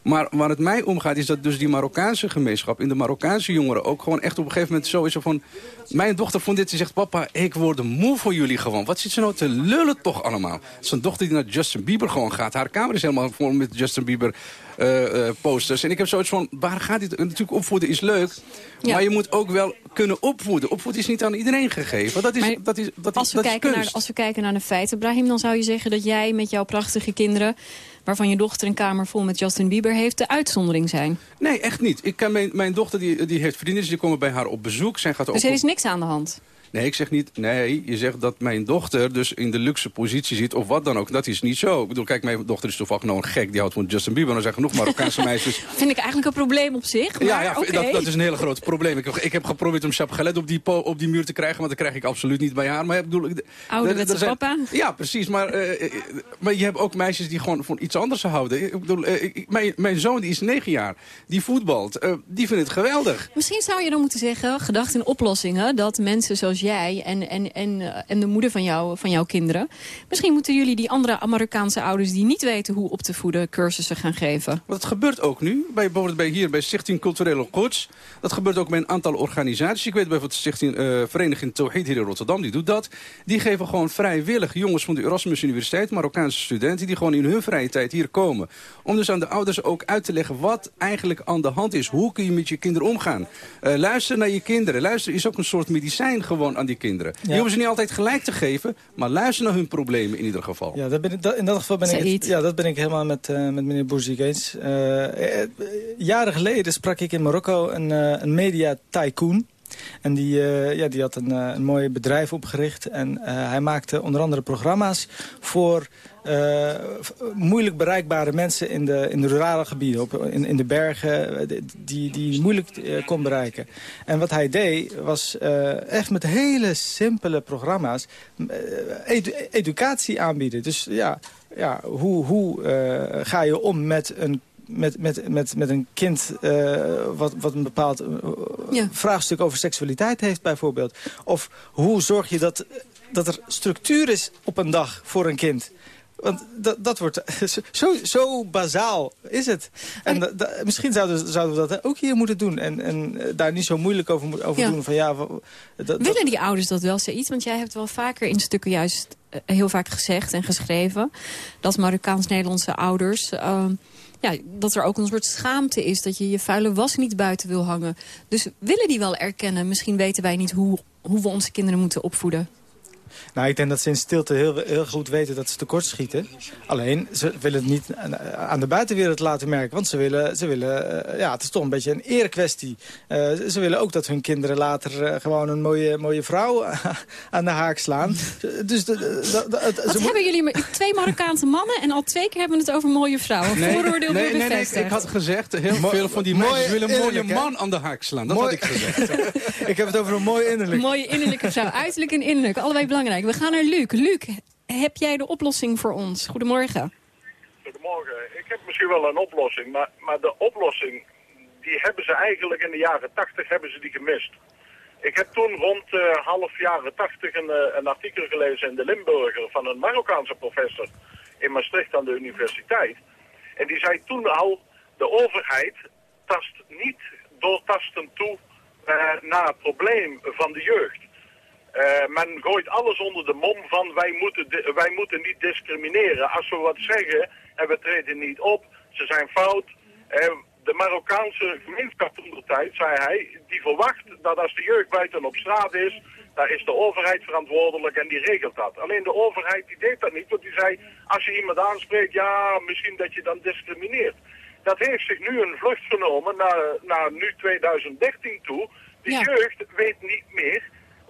Speaker 23: Maar waar het mij om gaat is dat dus die Marokkaanse gemeenschap... en de Marokkaanse jongeren ook gewoon echt op een gegeven moment zo is van... Mijn dochter vond dit, ze zegt, papa, ik word moe voor jullie gewoon. Wat zit ze nou te lullen toch allemaal? Zijn dochter die naar Justin Bieber gewoon gaat. Haar kamer is helemaal vol met Justin Bieber eh, eh, posters. En ik heb zoiets van, waar gaat dit? Natuurlijk opvoeden is leuk.
Speaker 20: Ja.
Speaker 23: Maar je moet ook wel kunnen opvoeden. Opvoeden is niet aan iedereen gegeven. Dat is,
Speaker 20: Maar
Speaker 23: dat is, dat
Speaker 20: Als
Speaker 23: is,
Speaker 20: we,
Speaker 23: dat is
Speaker 20: kijken naar, als we kijken naar de feiten, Brahim, dan zou je zeggen dat jij met jouw prachtige kinderen... waarvan je dochter een kamer vol met Justin Bieber heeft, de uitzondering zijn.
Speaker 23: Nee, echt niet. Ik kan mijn, mijn dochter die, die heeft vrienden, die komen bij haar op bezoek. Zij gaat ook
Speaker 20: Dus er is niks aan de hand.
Speaker 23: Nee, ik zeg niet, nee, je zegt dat mijn dochter dus in de luxe positie zit of wat dan ook. Dat is niet zo. Ik bedoel, kijk, mijn dochter is toevallig nou een gek, die houdt van Justin Bieber. Er zijn genoeg Marokkaanse *laughs* meisjes.
Speaker 20: Vind ik eigenlijk een probleem op zich, maar
Speaker 23: ja, ja dat, dat is een hele groot probleem. Ik, ik heb geprobeerd om Chap Galet op die, po- op die muur te krijgen, maar dat krijg ik absoluut niet bij haar. Maar ik bedoel,
Speaker 20: Ouderwetse
Speaker 23: er zijn-
Speaker 20: papa.
Speaker 23: Ja, precies. Maar, eh, eh, maar je hebt ook meisjes die gewoon van iets anders houden. Ik bedoel, eh, ik- mijn, mijn zoon die is negen jaar, die voetbalt. Eh, die vindt het geweldig.
Speaker 20: Misschien zou je dan moeten zeggen, gedacht in oplossingen... dat mensen zoals jij en, en, en, eh, en de moeder van, van jouw kinderen... misschien moeten jullie die andere Marokkaanse ouders... die niet weten hoe op te voeden, cursussen gaan geven.
Speaker 23: Dat gebeurt ook nu. Bij, bijvoorbeeld bij hier bij Stichting Culturele Gods. Dat gebeurt ook bij een aantal organisaties. Ik weet bijvoorbeeld Stichting eh, Vereniging Tawhid hier in Rotterdam. Die doet dat. Die geven gewoon vrijwillig jongens van de Erasmus Universiteit. Marokkaanse studenten. Die gewoon in hun vrije tijd hier komen. Om dus aan de ouders ook uit te leggen wat eigenlijk aan de hand is. Hoe kun je met je kinderen omgaan. Eh, luister naar je kinderen. Luister is ook een soort medicijn gewoon aan die kinderen. Die hoeven ze niet altijd gelijk te geven. Maar luister naar hun problemen in ieder geval.
Speaker 22: Ja, dat ben ik, dat, in dat geval ben ik, het, ja, dat ben ik helemaal met, eh, met meneer Boerziek eens. Eh, eh, jaren geleden sprak ik in Marokko een, eh, een media tycoon. En die, eh, ja, die had een, eh, een mooi bedrijf opgericht. En eh, hij maakte onder andere programma's voor moeilijk bereikbare mensen in de, in de rurale gebieden. Op, in, in de bergen, die, die moeilijk kon bereiken. En wat hij deed was echt met hele simpele programma's edu- educatie aanbieden. Dus ja, ja hoe, hoe ga je om met een met, met, met, met een kind eh, wat, wat een bepaald eh, vraagstuk over seksualiteit heeft bijvoorbeeld. Of hoe zorg je dat, dat er structuur is op een dag voor een kind. Want dat, dat wordt *laughs* zo, zo bazaal is het. En da- da- misschien zouden, zouden we dat ook hier moeten doen. En, en eh, daar niet zo moeilijk over, over
Speaker 20: Ja.
Speaker 22: doen. Van, ja,
Speaker 20: Willen die ouders dat wel zoiets? Want jij hebt wel vaker in stukken juist heel vaak gezegd en geschreven... dat Marokkaans-Nederlandse ouders... ehm, ja, dat er ook een soort schaamte is. Dat je je vuile was niet buiten wil hangen. Dus willen die wel erkennen. Misschien weten wij niet hoe, hoe we onze kinderen moeten opvoeden.
Speaker 22: Nou, ik denk dat ze in stilte heel, heel goed weten dat ze tekort schieten. Alleen, ze willen het niet aan de buitenwereld laten merken. Want ze willen, ze willen uh, ja, het is toch een beetje een erekwestie. Uh, ze willen ook dat hun kinderen later uh, gewoon een mooie, mooie vrouw *laughs* aan de haak slaan. Dus de, de, de,
Speaker 20: Wat hebben jullie met twee Marokkaanse mannen en al twee keer hebben we het over mooie vrouwen?
Speaker 23: Nee,
Speaker 20: Vooroordeel
Speaker 23: nee, nee, nee, ik had gezegd, heel
Speaker 22: Mo
Speaker 23: veel van die mensen willen een mooie man aan de haak slaan. Dat
Speaker 22: Mooi-
Speaker 23: had ik gezegd. *laughs*
Speaker 22: ik heb het over een mooi innerlijk.
Speaker 20: Mooie innerlijke vrouw, uiterlijk en innerlijk, allebei We gaan naar Luc. Luc, heb jij de oplossing voor ons? Goedemorgen.
Speaker 24: Goedemorgen. Ik heb misschien wel een oplossing, maar, maar de oplossing, die hebben ze eigenlijk in de jaren tachtig hebben ze die gemist. Ik heb toen rond eh, half jaren tachtig een, eh, een artikel gelezen in de Limburger van een Marokkaanse professor in Maastricht aan de universiteit. En die zei toen al, de overheid tast niet doortastend toe eh, naar het probleem van de jeugd. Eh, men gooit alles onder de mom van wij moeten, wij moeten niet discrimineren. Als we wat zeggen en we treden niet op, ze zijn fout. Eh, de Marokkaanse gemeenschap toen de tijd, zei hij, die verwacht dat als de jeugd buiten op straat is, daar is de overheid verantwoordelijk en die regelt dat. Alleen de overheid die deed dat niet, want die zei, als je iemand aanspreekt, ja, misschien dat je dan discrimineert. Dat heeft zich nu een vlucht genomen naar, naar nu 2013 toe. De jeugd weet niet meer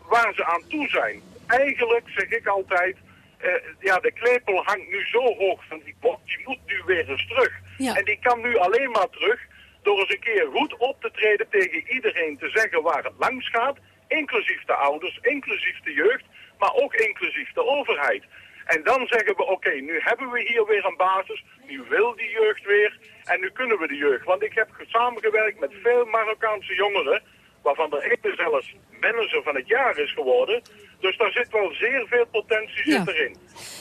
Speaker 24: waar ze aan toe zijn. Eigenlijk zeg ik altijd, eh, ja, de klepel hangt nu zo hoog van die pot, die moet nu weer eens terug. En die kan nu alleen maar terug door eens een keer goed op te treden tegen iedereen te zeggen waar het langs gaat, inclusief de ouders, inclusief de jeugd, maar ook inclusief de overheid. En dan zeggen we, oké, nu hebben we hier weer een basis, nu wil die jeugd weer en nu kunnen we de jeugd. Want ik heb samengewerkt met veel Marokkaanse jongeren, waarvan er ene zelfs manager van het jaar is geworden. Dus daar zit wel zeer veel potentie zit erin.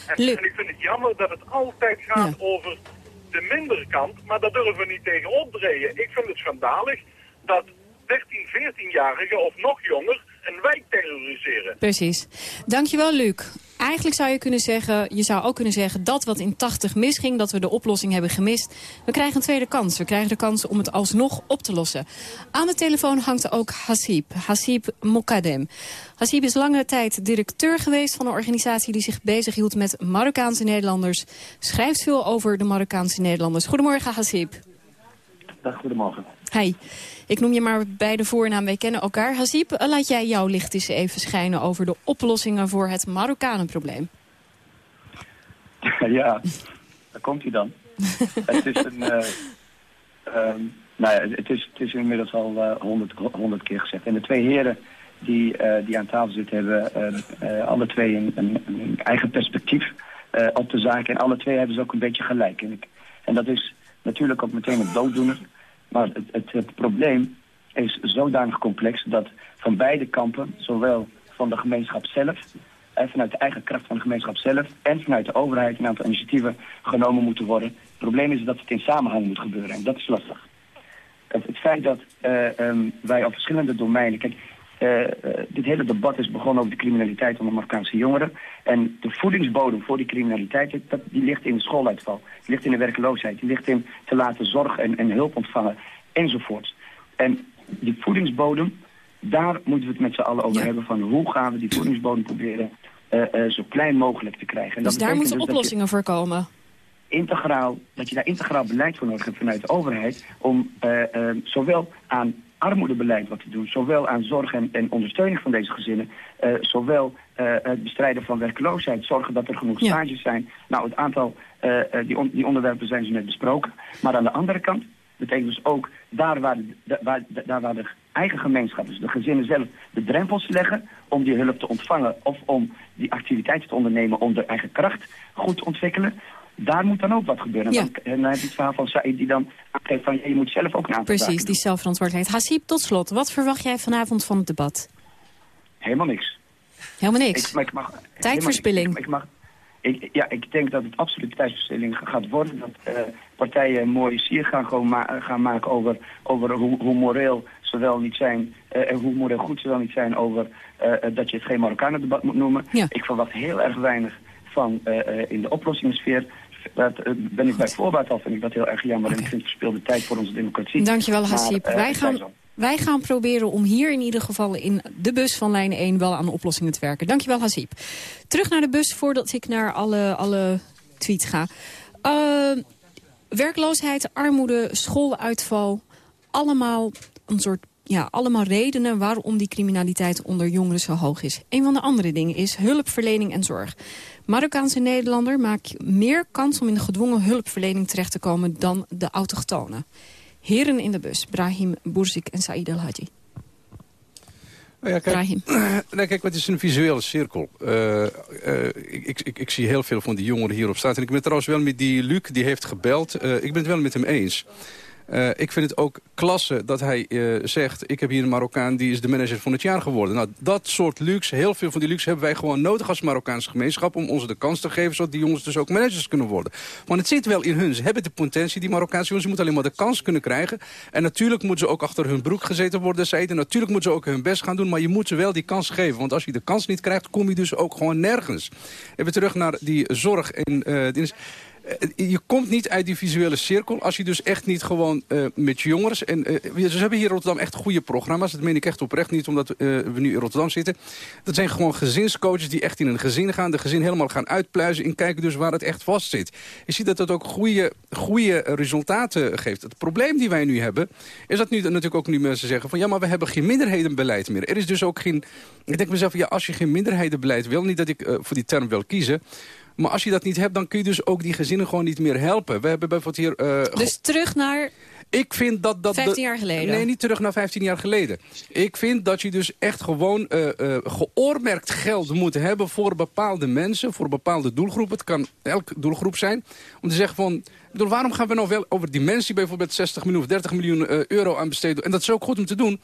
Speaker 24: En, en ik vind het jammer dat het altijd gaat over de mindere kant, maar daar durven we niet tegen optreden. Ik vind het schandalig dat 13, 14-jarigen of nog jonger een wijk terroriseren.
Speaker 20: Precies. Dankjewel, Luc. Eigenlijk zou je kunnen zeggen, je zou ook kunnen zeggen dat wat in 80 misging, dat we de oplossing hebben gemist. We krijgen een tweede kans. We krijgen de kans om het alsnog op te lossen. Aan de telefoon hangt ook Hasib, Hasib Mokadem. Hasib is lange tijd directeur geweest van een organisatie die zich bezighield met Marokkaanse Nederlanders. Schrijft veel over de Marokkaanse Nederlanders. Goedemorgen, Hasib.
Speaker 25: Dag, goedemorgen.
Speaker 20: Hi. Ik noem je maar bij de voornaam, wij kennen elkaar. Hasib, eh, laat jij jouw licht eens even schijnen over de oplossingen voor het Marokkanenprobleem. *laughs*
Speaker 25: ja, daar komt hij dan. *laughs* het is een... eh, ehm, nou ja, het is, het is inmiddels al eh, honderd honderd keer gezegd. En de twee heren die, die aan tafel zitten hebben eh, eh, alle twee een, een, een eigen perspectief op de zaak. En alle twee hebben ze ook een beetje gelijk. En, ik, en dat is natuurlijk ook meteen een dooddoener. Maar het, het, probleem is zodanig complex dat van beide kampen, zowel van de gemeenschap zelf, en vanuit de eigen kracht van de gemeenschap zelf en vanuit de overheid een aantal initiatieven genomen moeten worden. Het probleem is dat het in samenhang moet gebeuren en dat is lastig. Het, het feit dat eh, ehm, wij op verschillende domeinen... Kijk, eh, eh, dit hele debat is begonnen over de criminaliteit onder Marokkaanse jongeren. En de voedingsbodem voor die criminaliteit, dat, die ligt in de schooluitval. Die ligt in de werkloosheid. Die ligt in te laten zorg en, en hulp ontvangen enzovoort. En die voedingsbodem, daar moeten we het met z'n allen over hebben. Van hoe gaan we die voedingsbodem proberen eh, zo klein mogelijk te krijgen. En
Speaker 20: Dus
Speaker 25: dat
Speaker 20: daar moeten
Speaker 25: dus je-
Speaker 20: oplossingen voor komen.
Speaker 25: integraal, dat je daar integraal beleid voor nodig hebt vanuit de overheid. Om zowel aan armoedebeleid wat te doen, zowel aan zorg en, en ondersteuning van deze gezinnen, eh, zowel eh, het bestrijden van werkloosheid, zorgen dat er genoeg stages zijn. Nou, het aantal, eh, die, on- die onderwerpen zijn ze net besproken. Maar aan de andere kant betekent dus ook daar waar de, de- waar, de- daar waar de eigen gemeenschap, dus de gezinnen zelf, de drempels leggen om die hulp te ontvangen of om die activiteiten te ondernemen om de eigen kracht goed te ontwikkelen. Daar moet dan ook wat gebeuren. En, dan, en dan heb je het verhaal van Said die dan aangeeft van je moet zelf ook een aantal
Speaker 20: Precies, die zelfverantwoordelijkheid. Hasib, tot slot, wat verwacht jij vanavond van het debat?
Speaker 25: Helemaal niks.
Speaker 20: Helemaal niks.
Speaker 25: Ik, maar ik mag,
Speaker 20: Tijdverspilling.
Speaker 25: Ik, ik mag, ja, ik denk dat het absoluut tijdverspilling gaat worden. Dat eh, partijen een mooie sier gaan, gewoon ma- gaan maken over, over hoe, hoe moreel ze wel niet zijn. eh, en hoe moreel goed ze wel niet zijn over eh, eh, dat je het geen Marokkanen-debat moet noemen. Ik verwacht heel erg weinig van eh, eh, in de oplossingssfeer. Dat eh, ben ik bij voorbaat al, vind ik dat heel erg jammer. En ik vind het verspeelde tijd voor onze democratie.
Speaker 20: Dankjewel,
Speaker 25: Maar,
Speaker 20: Hassib.
Speaker 25: eh,
Speaker 20: wij, gaan, wij gaan proberen om hier in ieder geval in de bus van lijn 1 wel aan oplossingen te werken. Dankjewel, Hassib. Terug naar de bus voordat ik naar alle, alle tweets ga. Eh, werkloosheid, armoede, schooluitval. Allemaal een soort ja, allemaal redenen waarom die criminaliteit onder jongeren zo hoog is. Een van de andere dingen is hulpverlening en zorg. Marokkaanse Nederlander maakt meer kans om in de gedwongen hulpverlening terecht te komen dan de autochtonen. Heren in de bus, Brahim Bourzik en Saïd El Hadji.
Speaker 23: Nou ja, kijk, *clears throat* nee, kijk, het is een visuele cirkel. Eh, eh, ik, ik, ik, zie heel veel van die jongeren hier op straat. En ik ben trouwens wel met die Luc, die heeft gebeld. Eh, ik ben het wel met hem eens. Eh, ik vind het ook klasse dat hij eh, zegt... ik heb hier een Marokkaan, die is de manager van het jaar geworden. Nou, dat soort luxe, heel veel van die luxe... hebben wij gewoon nodig als Marokkaanse gemeenschap... om ons de kans te geven, zodat die jongens dus ook managers kunnen worden. Want het zit wel in hun. Ze hebben de potentie, die Marokkaanse jongens. Ze moeten alleen maar de kans kunnen krijgen. En natuurlijk moeten ze ook achter hun broek gezeten worden. Zeiden. Natuurlijk moeten ze ook hun best gaan doen. Maar je moet ze wel die kans geven. Want als je de kans niet krijgt, kom je dus ook gewoon nergens. Even terug naar die zorg. En, eh, is- eh, je komt niet uit die visuele cirkel als je dus echt niet gewoon eh, met jongeren... En, eh, we- ze hebben hier in Rotterdam echt goede programma's. Dat meen ik echt oprecht niet omdat eh, we nu in Rotterdam zitten. Dat zijn gewoon gezinscoaches die echt in een gezin gaan. De gezin helemaal gaan uitpluizen en kijken dus waar het echt vast zit. Je ziet dat dat ook goede, goede resultaten geeft. Het probleem die wij nu hebben... is dat nu natuurlijk ook nu mensen zeggen van... ja, maar we hebben geen minderhedenbeleid meer. Er is dus ook geen... Ik denk mezelf, ja, als je geen minderhedenbeleid wil... niet dat ik eh, voor die term wil kiezen... Maar als je dat niet hebt, dan kun je dus ook die gezinnen gewoon niet meer helpen. We hebben bijvoorbeeld hier... eh,
Speaker 20: Dus terug naar
Speaker 23: ik vind dat... dat
Speaker 20: 15
Speaker 23: dat-
Speaker 20: jaar geleden.
Speaker 23: Nee, niet terug naar 15 jaar geleden. Ik vind dat je dus echt gewoon eh, eh, geoormerkt geld moet hebben... voor bepaalde mensen, voor bepaalde doelgroepen. Het kan elke doelgroep zijn. Om te zeggen van... Bedoel, waarom gaan we nou wel over die mensen... die bijvoorbeeld 60 miljoen of 30 miljoen euro aan besteden... en dat is ook goed om te doen...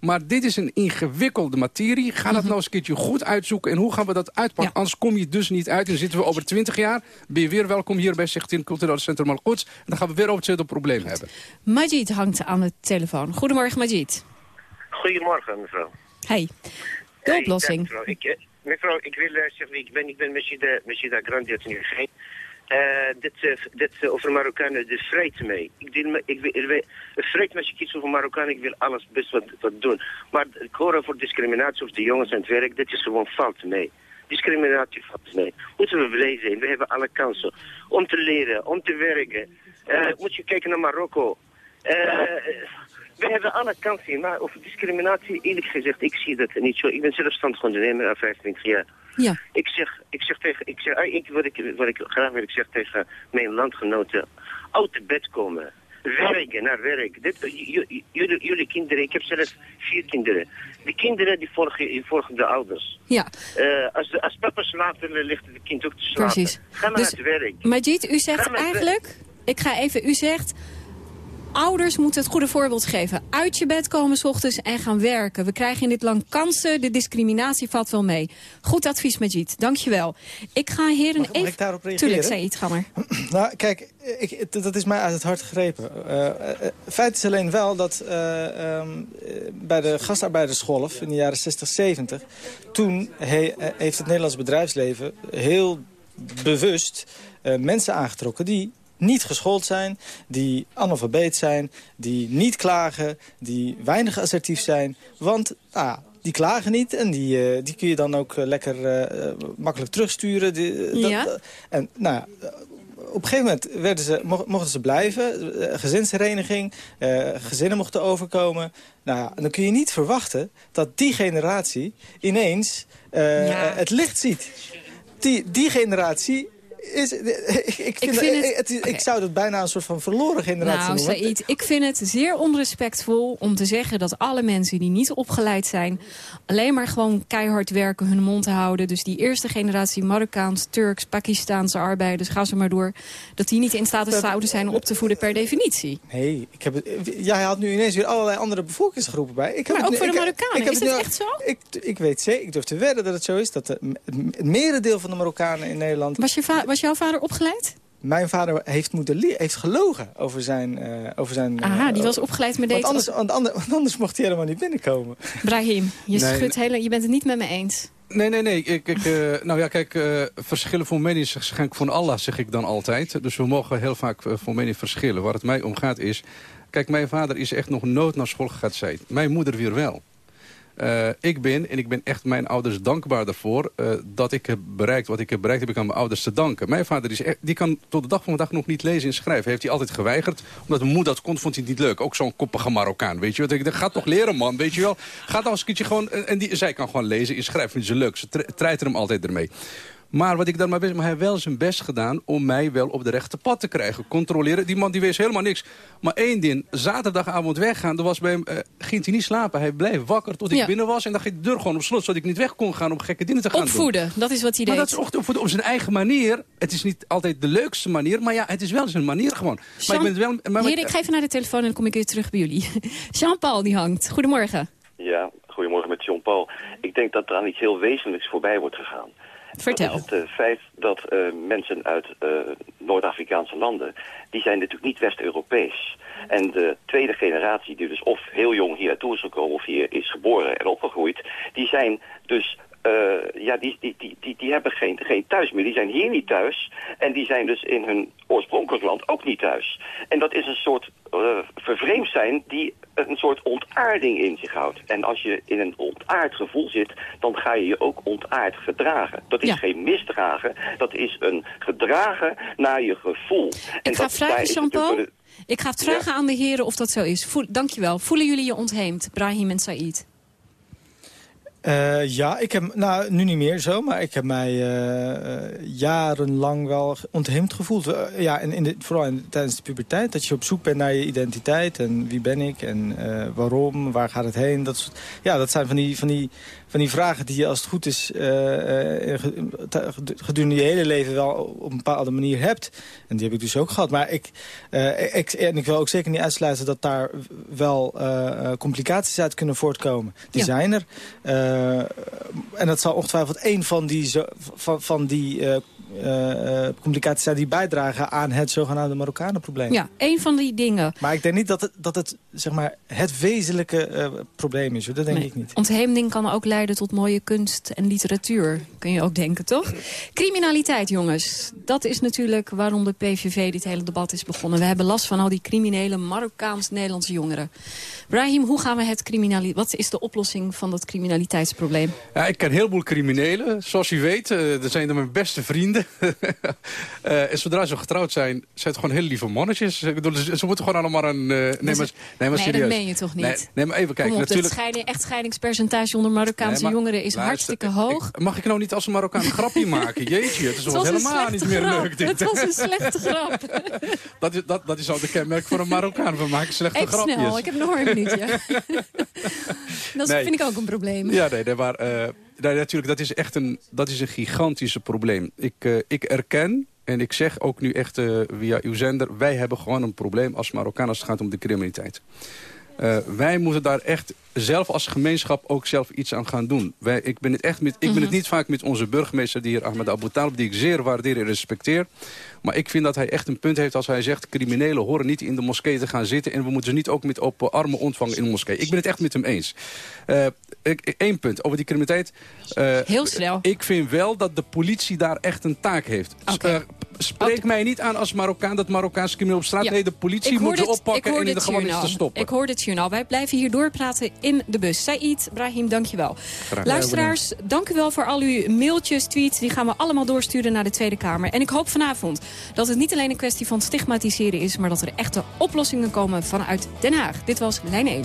Speaker 23: Maar dit is een ingewikkelde materie. Ga
Speaker 20: Mhm.
Speaker 23: dat nou eens een keertje goed uitzoeken. En hoe gaan we dat uitpakken? Anders kom je dus niet uit. En zitten we over 20 jaar. Ben je weer welkom hier bij Stichting Cultureel Centrum Malgoeds. En dan gaan we weer over hetzelfde probleem hebben.
Speaker 20: Majid hangt aan de telefoon. Goedemorgen, Majid.
Speaker 26: Goedemorgen, mevrouw.
Speaker 20: Hey, de oplossing.
Speaker 26: mevrouw, ik, eh, mevrouw, ik wil eh, zeggen, ik ben, ik ben Meshida, Meshida Grandi uit Nieuwegein. Dit, eh, eh, over Marokkanen, de vreet mee. Ik, me- ik, ik vreet als je kiest over Marokkanen, ik wil alles best wat, wat doen. Maar ik hoor over discriminatie of de jongens aan het werk, dit is gewoon fout mee. Discriminatie valt mee. Moeten we blij zijn, we hebben alle kansen om te leren, om te werken. Eh, moet je kijken naar Marokko. Eh, we hebben alle kansen, maar over discriminatie, eerlijk gezegd, ik zie dat niet zo. Ik ben zelfstandig ondernemer al 25 jaar.
Speaker 20: Ja.
Speaker 26: Ik zeg, ik zeg tegen, ik zeg, ah, ik, wat, ik, wat ik graag wil, ik zeg tegen mijn landgenoten, uit de bed komen. Werken, naar werk. Dit, jullie, jullie kinderen, ik heb zelf vier kinderen. Die kinderen die volgen, die volgen de ouders.
Speaker 20: Ja,
Speaker 26: Eh, als, als papa slaapt, dan ligt het kind ook te slapen.
Speaker 20: Precies.
Speaker 26: Ga maar
Speaker 20: Dus-
Speaker 26: naar het werk.
Speaker 20: Majid, u zegt eigenlijk... Ik ga even... U zegt... Ouders moeten het goede voorbeeld geven. Uit je bed komen s ochtends en gaan werken. We krijgen in dit land kansen. De discriminatie valt wel mee. Goed advies, Majid. Dankjewel. Ik ga heren
Speaker 22: Mag- mag
Speaker 20: even...
Speaker 22: ik daarop reageren?
Speaker 20: Tuurlijk, Said, ga maar.
Speaker 22: Nou, kijk, ik, dat is mij uit het hart gegrepen. Eh, feit is alleen wel dat eh, ehm, eh, bij de gastarbeidersgolf in de jaren 60, 70... toen he- heeft het Nederlands bedrijfsleven heel bewust mensen aangetrokken... die niet geschoold zijn, die analfabeet zijn, die niet klagen... die weinig assertief zijn, want... ah, die klagen niet en die, eh, die kun je dan ook eh, lekker eh, makkelijk terugsturen. Die,
Speaker 20: Ja.
Speaker 22: dat- en nou ja, op een gegeven moment werden ze, mo- mochten ze blijven. Gezinshereniging, gezinnen mochten overkomen. Nou ja, dan kun je niet verwachten dat die generatie ineens
Speaker 20: Ja.
Speaker 22: het licht ziet. Die, die generatie is... Ik, ik, vind het- ik zou het bijna een soort van verloren generatie
Speaker 20: Nou,
Speaker 22: noemen.
Speaker 20: Said, ik vind het zeer onrespectvol om te zeggen dat alle mensen die niet opgeleid zijn... alleen maar gewoon keihard werken, hun mond houden. Dus die eerste generatie Marokkaans, Turks, Pakistaanse arbeiders, ga zo maar door... dat die niet in staat zouden zijn op te voeden per definitie.
Speaker 22: Nee, ik heb het, jij haalt nu ineens weer allerlei andere bevolkingsgroepen bij. Ik heb
Speaker 20: Maar ook voor de
Speaker 22: ik-
Speaker 20: Marokkanen,
Speaker 22: ik heb
Speaker 20: is
Speaker 22: het
Speaker 20: dat
Speaker 22: nu-
Speaker 20: echt zo?
Speaker 22: Ik, ik weet zeker, ik durf te wedden dat het zo is. Dat de, het merendeel van de Marokkanen in Nederland...
Speaker 20: Was, je was jouw vader opgeleid?
Speaker 22: Mijn vader heeft, moeten heeft gelogen over zijn... eh, over zijn eh,
Speaker 20: Aha, die was opgeleid met
Speaker 22: want
Speaker 20: deze...
Speaker 22: anders, want anders, want anders mocht hij helemaal niet binnenkomen.
Speaker 20: Brahim, je,
Speaker 23: Nee,
Speaker 20: schudt hele, je bent het niet met me eens.
Speaker 23: Nee, nee, nee. Ik, ik, eh, *laughs* nou ja, kijk, eh, verschillen van mening is geschenk van Allah, zeg ik dan altijd. Dus we mogen heel vaak uh, van mening verschillen. Waar het mij om gaat is... Kijk, mijn vader is echt nog nooit naar school gegaan. Zei. Mijn moeder weer wel. Uh, ik ben, en ik ben echt mijn ouders dankbaar daarvoor... Uh, dat ik heb bereikt wat ik heb bereikt, heb ik aan mijn ouders te danken. Mijn vader is die kan tot de dag van vandaag nog niet lezen en schrijven. Heeft hij altijd geweigerd. Omdat mijn moeder dat kon, vond hij het niet leuk. Ook zo'n koppige Marokkaan, weet je wel. Dat gaat toch leren, man, weet je wel. Gaat nou eens een gewoon... En die, zij kan gewoon lezen en schrijven, vindt ze leuk. Ze treiten hem altijd ermee. Maar wat ik dan maar wist, maar hij heeft wel zijn best gedaan om mij wel op de rechte pad te krijgen. Controleren. Die man die wees helemaal niks. Maar één ding, zaterdagavond weggaan, er was bij hem, uh, ging hij niet slapen. Hij bleef wakker tot ik
Speaker 20: Ja.
Speaker 23: binnen was. En dan ging de deur gewoon op slot, zodat ik niet weg kon gaan om gekke dingen te gaan
Speaker 20: Opvoeden,
Speaker 23: doen.
Speaker 20: dat is wat hij
Speaker 23: Maar
Speaker 20: deed.
Speaker 23: dat is opvoeden op zijn eigen manier. Het is niet altijd de leukste manier, maar ja, het is wel zijn manier gewoon. Maar ik ben het wel... Maar,
Speaker 20: Heren, ik ga even naar de telefoon en dan kom ik weer terug bij jullie. *laughs* Jean-Paul die hangt. Goedemorgen.
Speaker 27: Ja, goedemorgen met Jean-Paul. Ik denk dat er aan iets heel wezenlijks voorbij wordt gegaan.
Speaker 20: Vertel.
Speaker 27: Dat is het eh, feit dat eh, mensen uit eh, Noord-Afrikaanse landen... die zijn natuurlijk niet West-Europees. En de tweede generatie die dus of heel jong hier naartoe is gekomen... of hier is geboren en opgegroeid... die zijn dus... eh, ja, die, die, die, die, die hebben geen, geen thuis meer. Die zijn hier niet thuis. En die zijn dus in hun oorspronkelijk land ook niet thuis. En dat is een soort eh vervreemd zijn die een soort ontaarding in zich houdt. En als je in een ontaard gevoel zit, dan ga je je ook ontaard gedragen. Dat is geen misdragen, dat is een gedragen naar je gevoel. En
Speaker 20: Ik ga
Speaker 27: dat,
Speaker 20: vragen,
Speaker 27: is
Speaker 20: Jean-Paul. Ik ga vragen aan de heren of dat zo is. Voel, dankjewel. Voelen jullie je ontheemd, Brahim en Said?
Speaker 22: Eh, ja, ik heb, nou, nu niet meer zo, maar ik heb mij eh, eh, jarenlang wel ontheemd gevoeld. Ja, en in de, vooral in, tijdens de puberteit, dat je op zoek bent naar je identiteit en wie ben ik en waarom, waar gaat het heen. Dat, soort- ja, dat zijn van die, van, die, van die vragen die je als het goed is eh, eh, gedurende je hele leven wel op een bepaalde manier hebt. En die heb ik dus ook gehad. Maar ik, eh, ik, en ik wil ook zeker niet uitsluiten dat daar wel eh, eh, complicaties uit kunnen voortkomen. Die
Speaker 20: Ja.
Speaker 22: zijn er. Eh, en dat zal ongetwijfeld één van die, van, van die eh, complicaties zijn die bijdragen aan het zogenaamde Marokkanenprobleem.
Speaker 20: Ja, één van die dingen.
Speaker 22: Maar ik denk niet dat het, dat het, zeg maar, het wezenlijke eh, probleem is. Hoor. Dat denk
Speaker 20: Nee.
Speaker 22: ik niet.
Speaker 20: Ontheemding kan ook leiden tot mooie kunst en literatuur. Kun je ook denken, toch? Criminaliteit, jongens. Dat is natuurlijk waarom de PVV dit hele debat is begonnen. We hebben last van al die criminele Marokkaans-Nederlandse jongeren. Brahim, hoe gaan we het criminali Wat is de oplossing van dat criminaliteitsprobleem?
Speaker 23: Ja, ik ken heel veel criminelen. Zoals u weet, dat zijn dan mijn beste vrienden. *laughs* Eh, en zodra ze getrouwd zijn, zijn het gewoon hele lieve mannetjes. Ik bedoel, ze, ze moeten gewoon allemaal een... eh, nee, maar, nee, maar
Speaker 20: nee,
Speaker 23: serieus.
Speaker 20: dat meen je toch niet?
Speaker 23: Nee, nee, maar even kijken. Natuurlijk...
Speaker 20: het scheiding, echtscheidingspercentage onder Marokkaanse
Speaker 23: maar
Speaker 20: jongeren is
Speaker 23: luister,
Speaker 20: hartstikke hoog.
Speaker 23: Mag ik nou niet als een Marokkaan een grapje *laughs* maken? Jeetje, het is wel helemaal niet meer
Speaker 20: grap.
Speaker 23: leuk dit.
Speaker 20: Het was een slechte grap. *laughs*
Speaker 23: dat, is, dat, dat is al de kenmerk voor een Marokkaan. We maken slechte
Speaker 20: Even
Speaker 23: grapjes.
Speaker 20: snel, ik heb nog een minuutje. dat vind ik ook een probleem.
Speaker 23: Ja, nee, nee maar eh, nee, natuurlijk, dat is echt een, dat is een gigantische probleem. Ik, eh, ik erken, en ik zeg ook nu echt eh, via uw zender... wij hebben gewoon een probleem als Marokkaan als het gaat om de criminaliteit. Eh, wij moeten daar echt zelf als gemeenschap ook zelf iets aan gaan doen. Wij, ik ben, het echt met, ik ben het
Speaker 20: Mhm.
Speaker 23: niet vaak met onze burgemeester, de heer Ahmed Abu Talib... die ik zeer waardeer en respecteer. Maar ik vind dat hij echt een punt heeft als hij zegt... criminelen horen niet in de moskee te gaan zitten... en we moeten ze niet ook met open armen ontvangen in de moskee. Ik ben het echt met hem eens. Eh, Eén punt over die criminaliteit. Eh,
Speaker 20: Heel snel.
Speaker 23: Ik vind wel dat de politie daar echt een taak heeft. Eh, Spreek mij niet aan als Marokkaan dat Marokkaanse criminelen op straat.
Speaker 20: Ja.
Speaker 23: Nee, de politie moet ze oppakken en in de gevangenis te stoppen.
Speaker 20: Ik hoor dit journaal. Wij blijven hier doorpraten in de bus. Said, Brahim, dankjewel. Luisteraars, dank u wel voor al uw mailtjes, tweets. Die gaan we allemaal doorsturen naar de Tweede Kamer. En ik hoop vanavond dat het niet alleen een kwestie van stigmatiseren is... maar dat er echte oplossingen komen vanuit Den Haag. Dit was Lijn 1.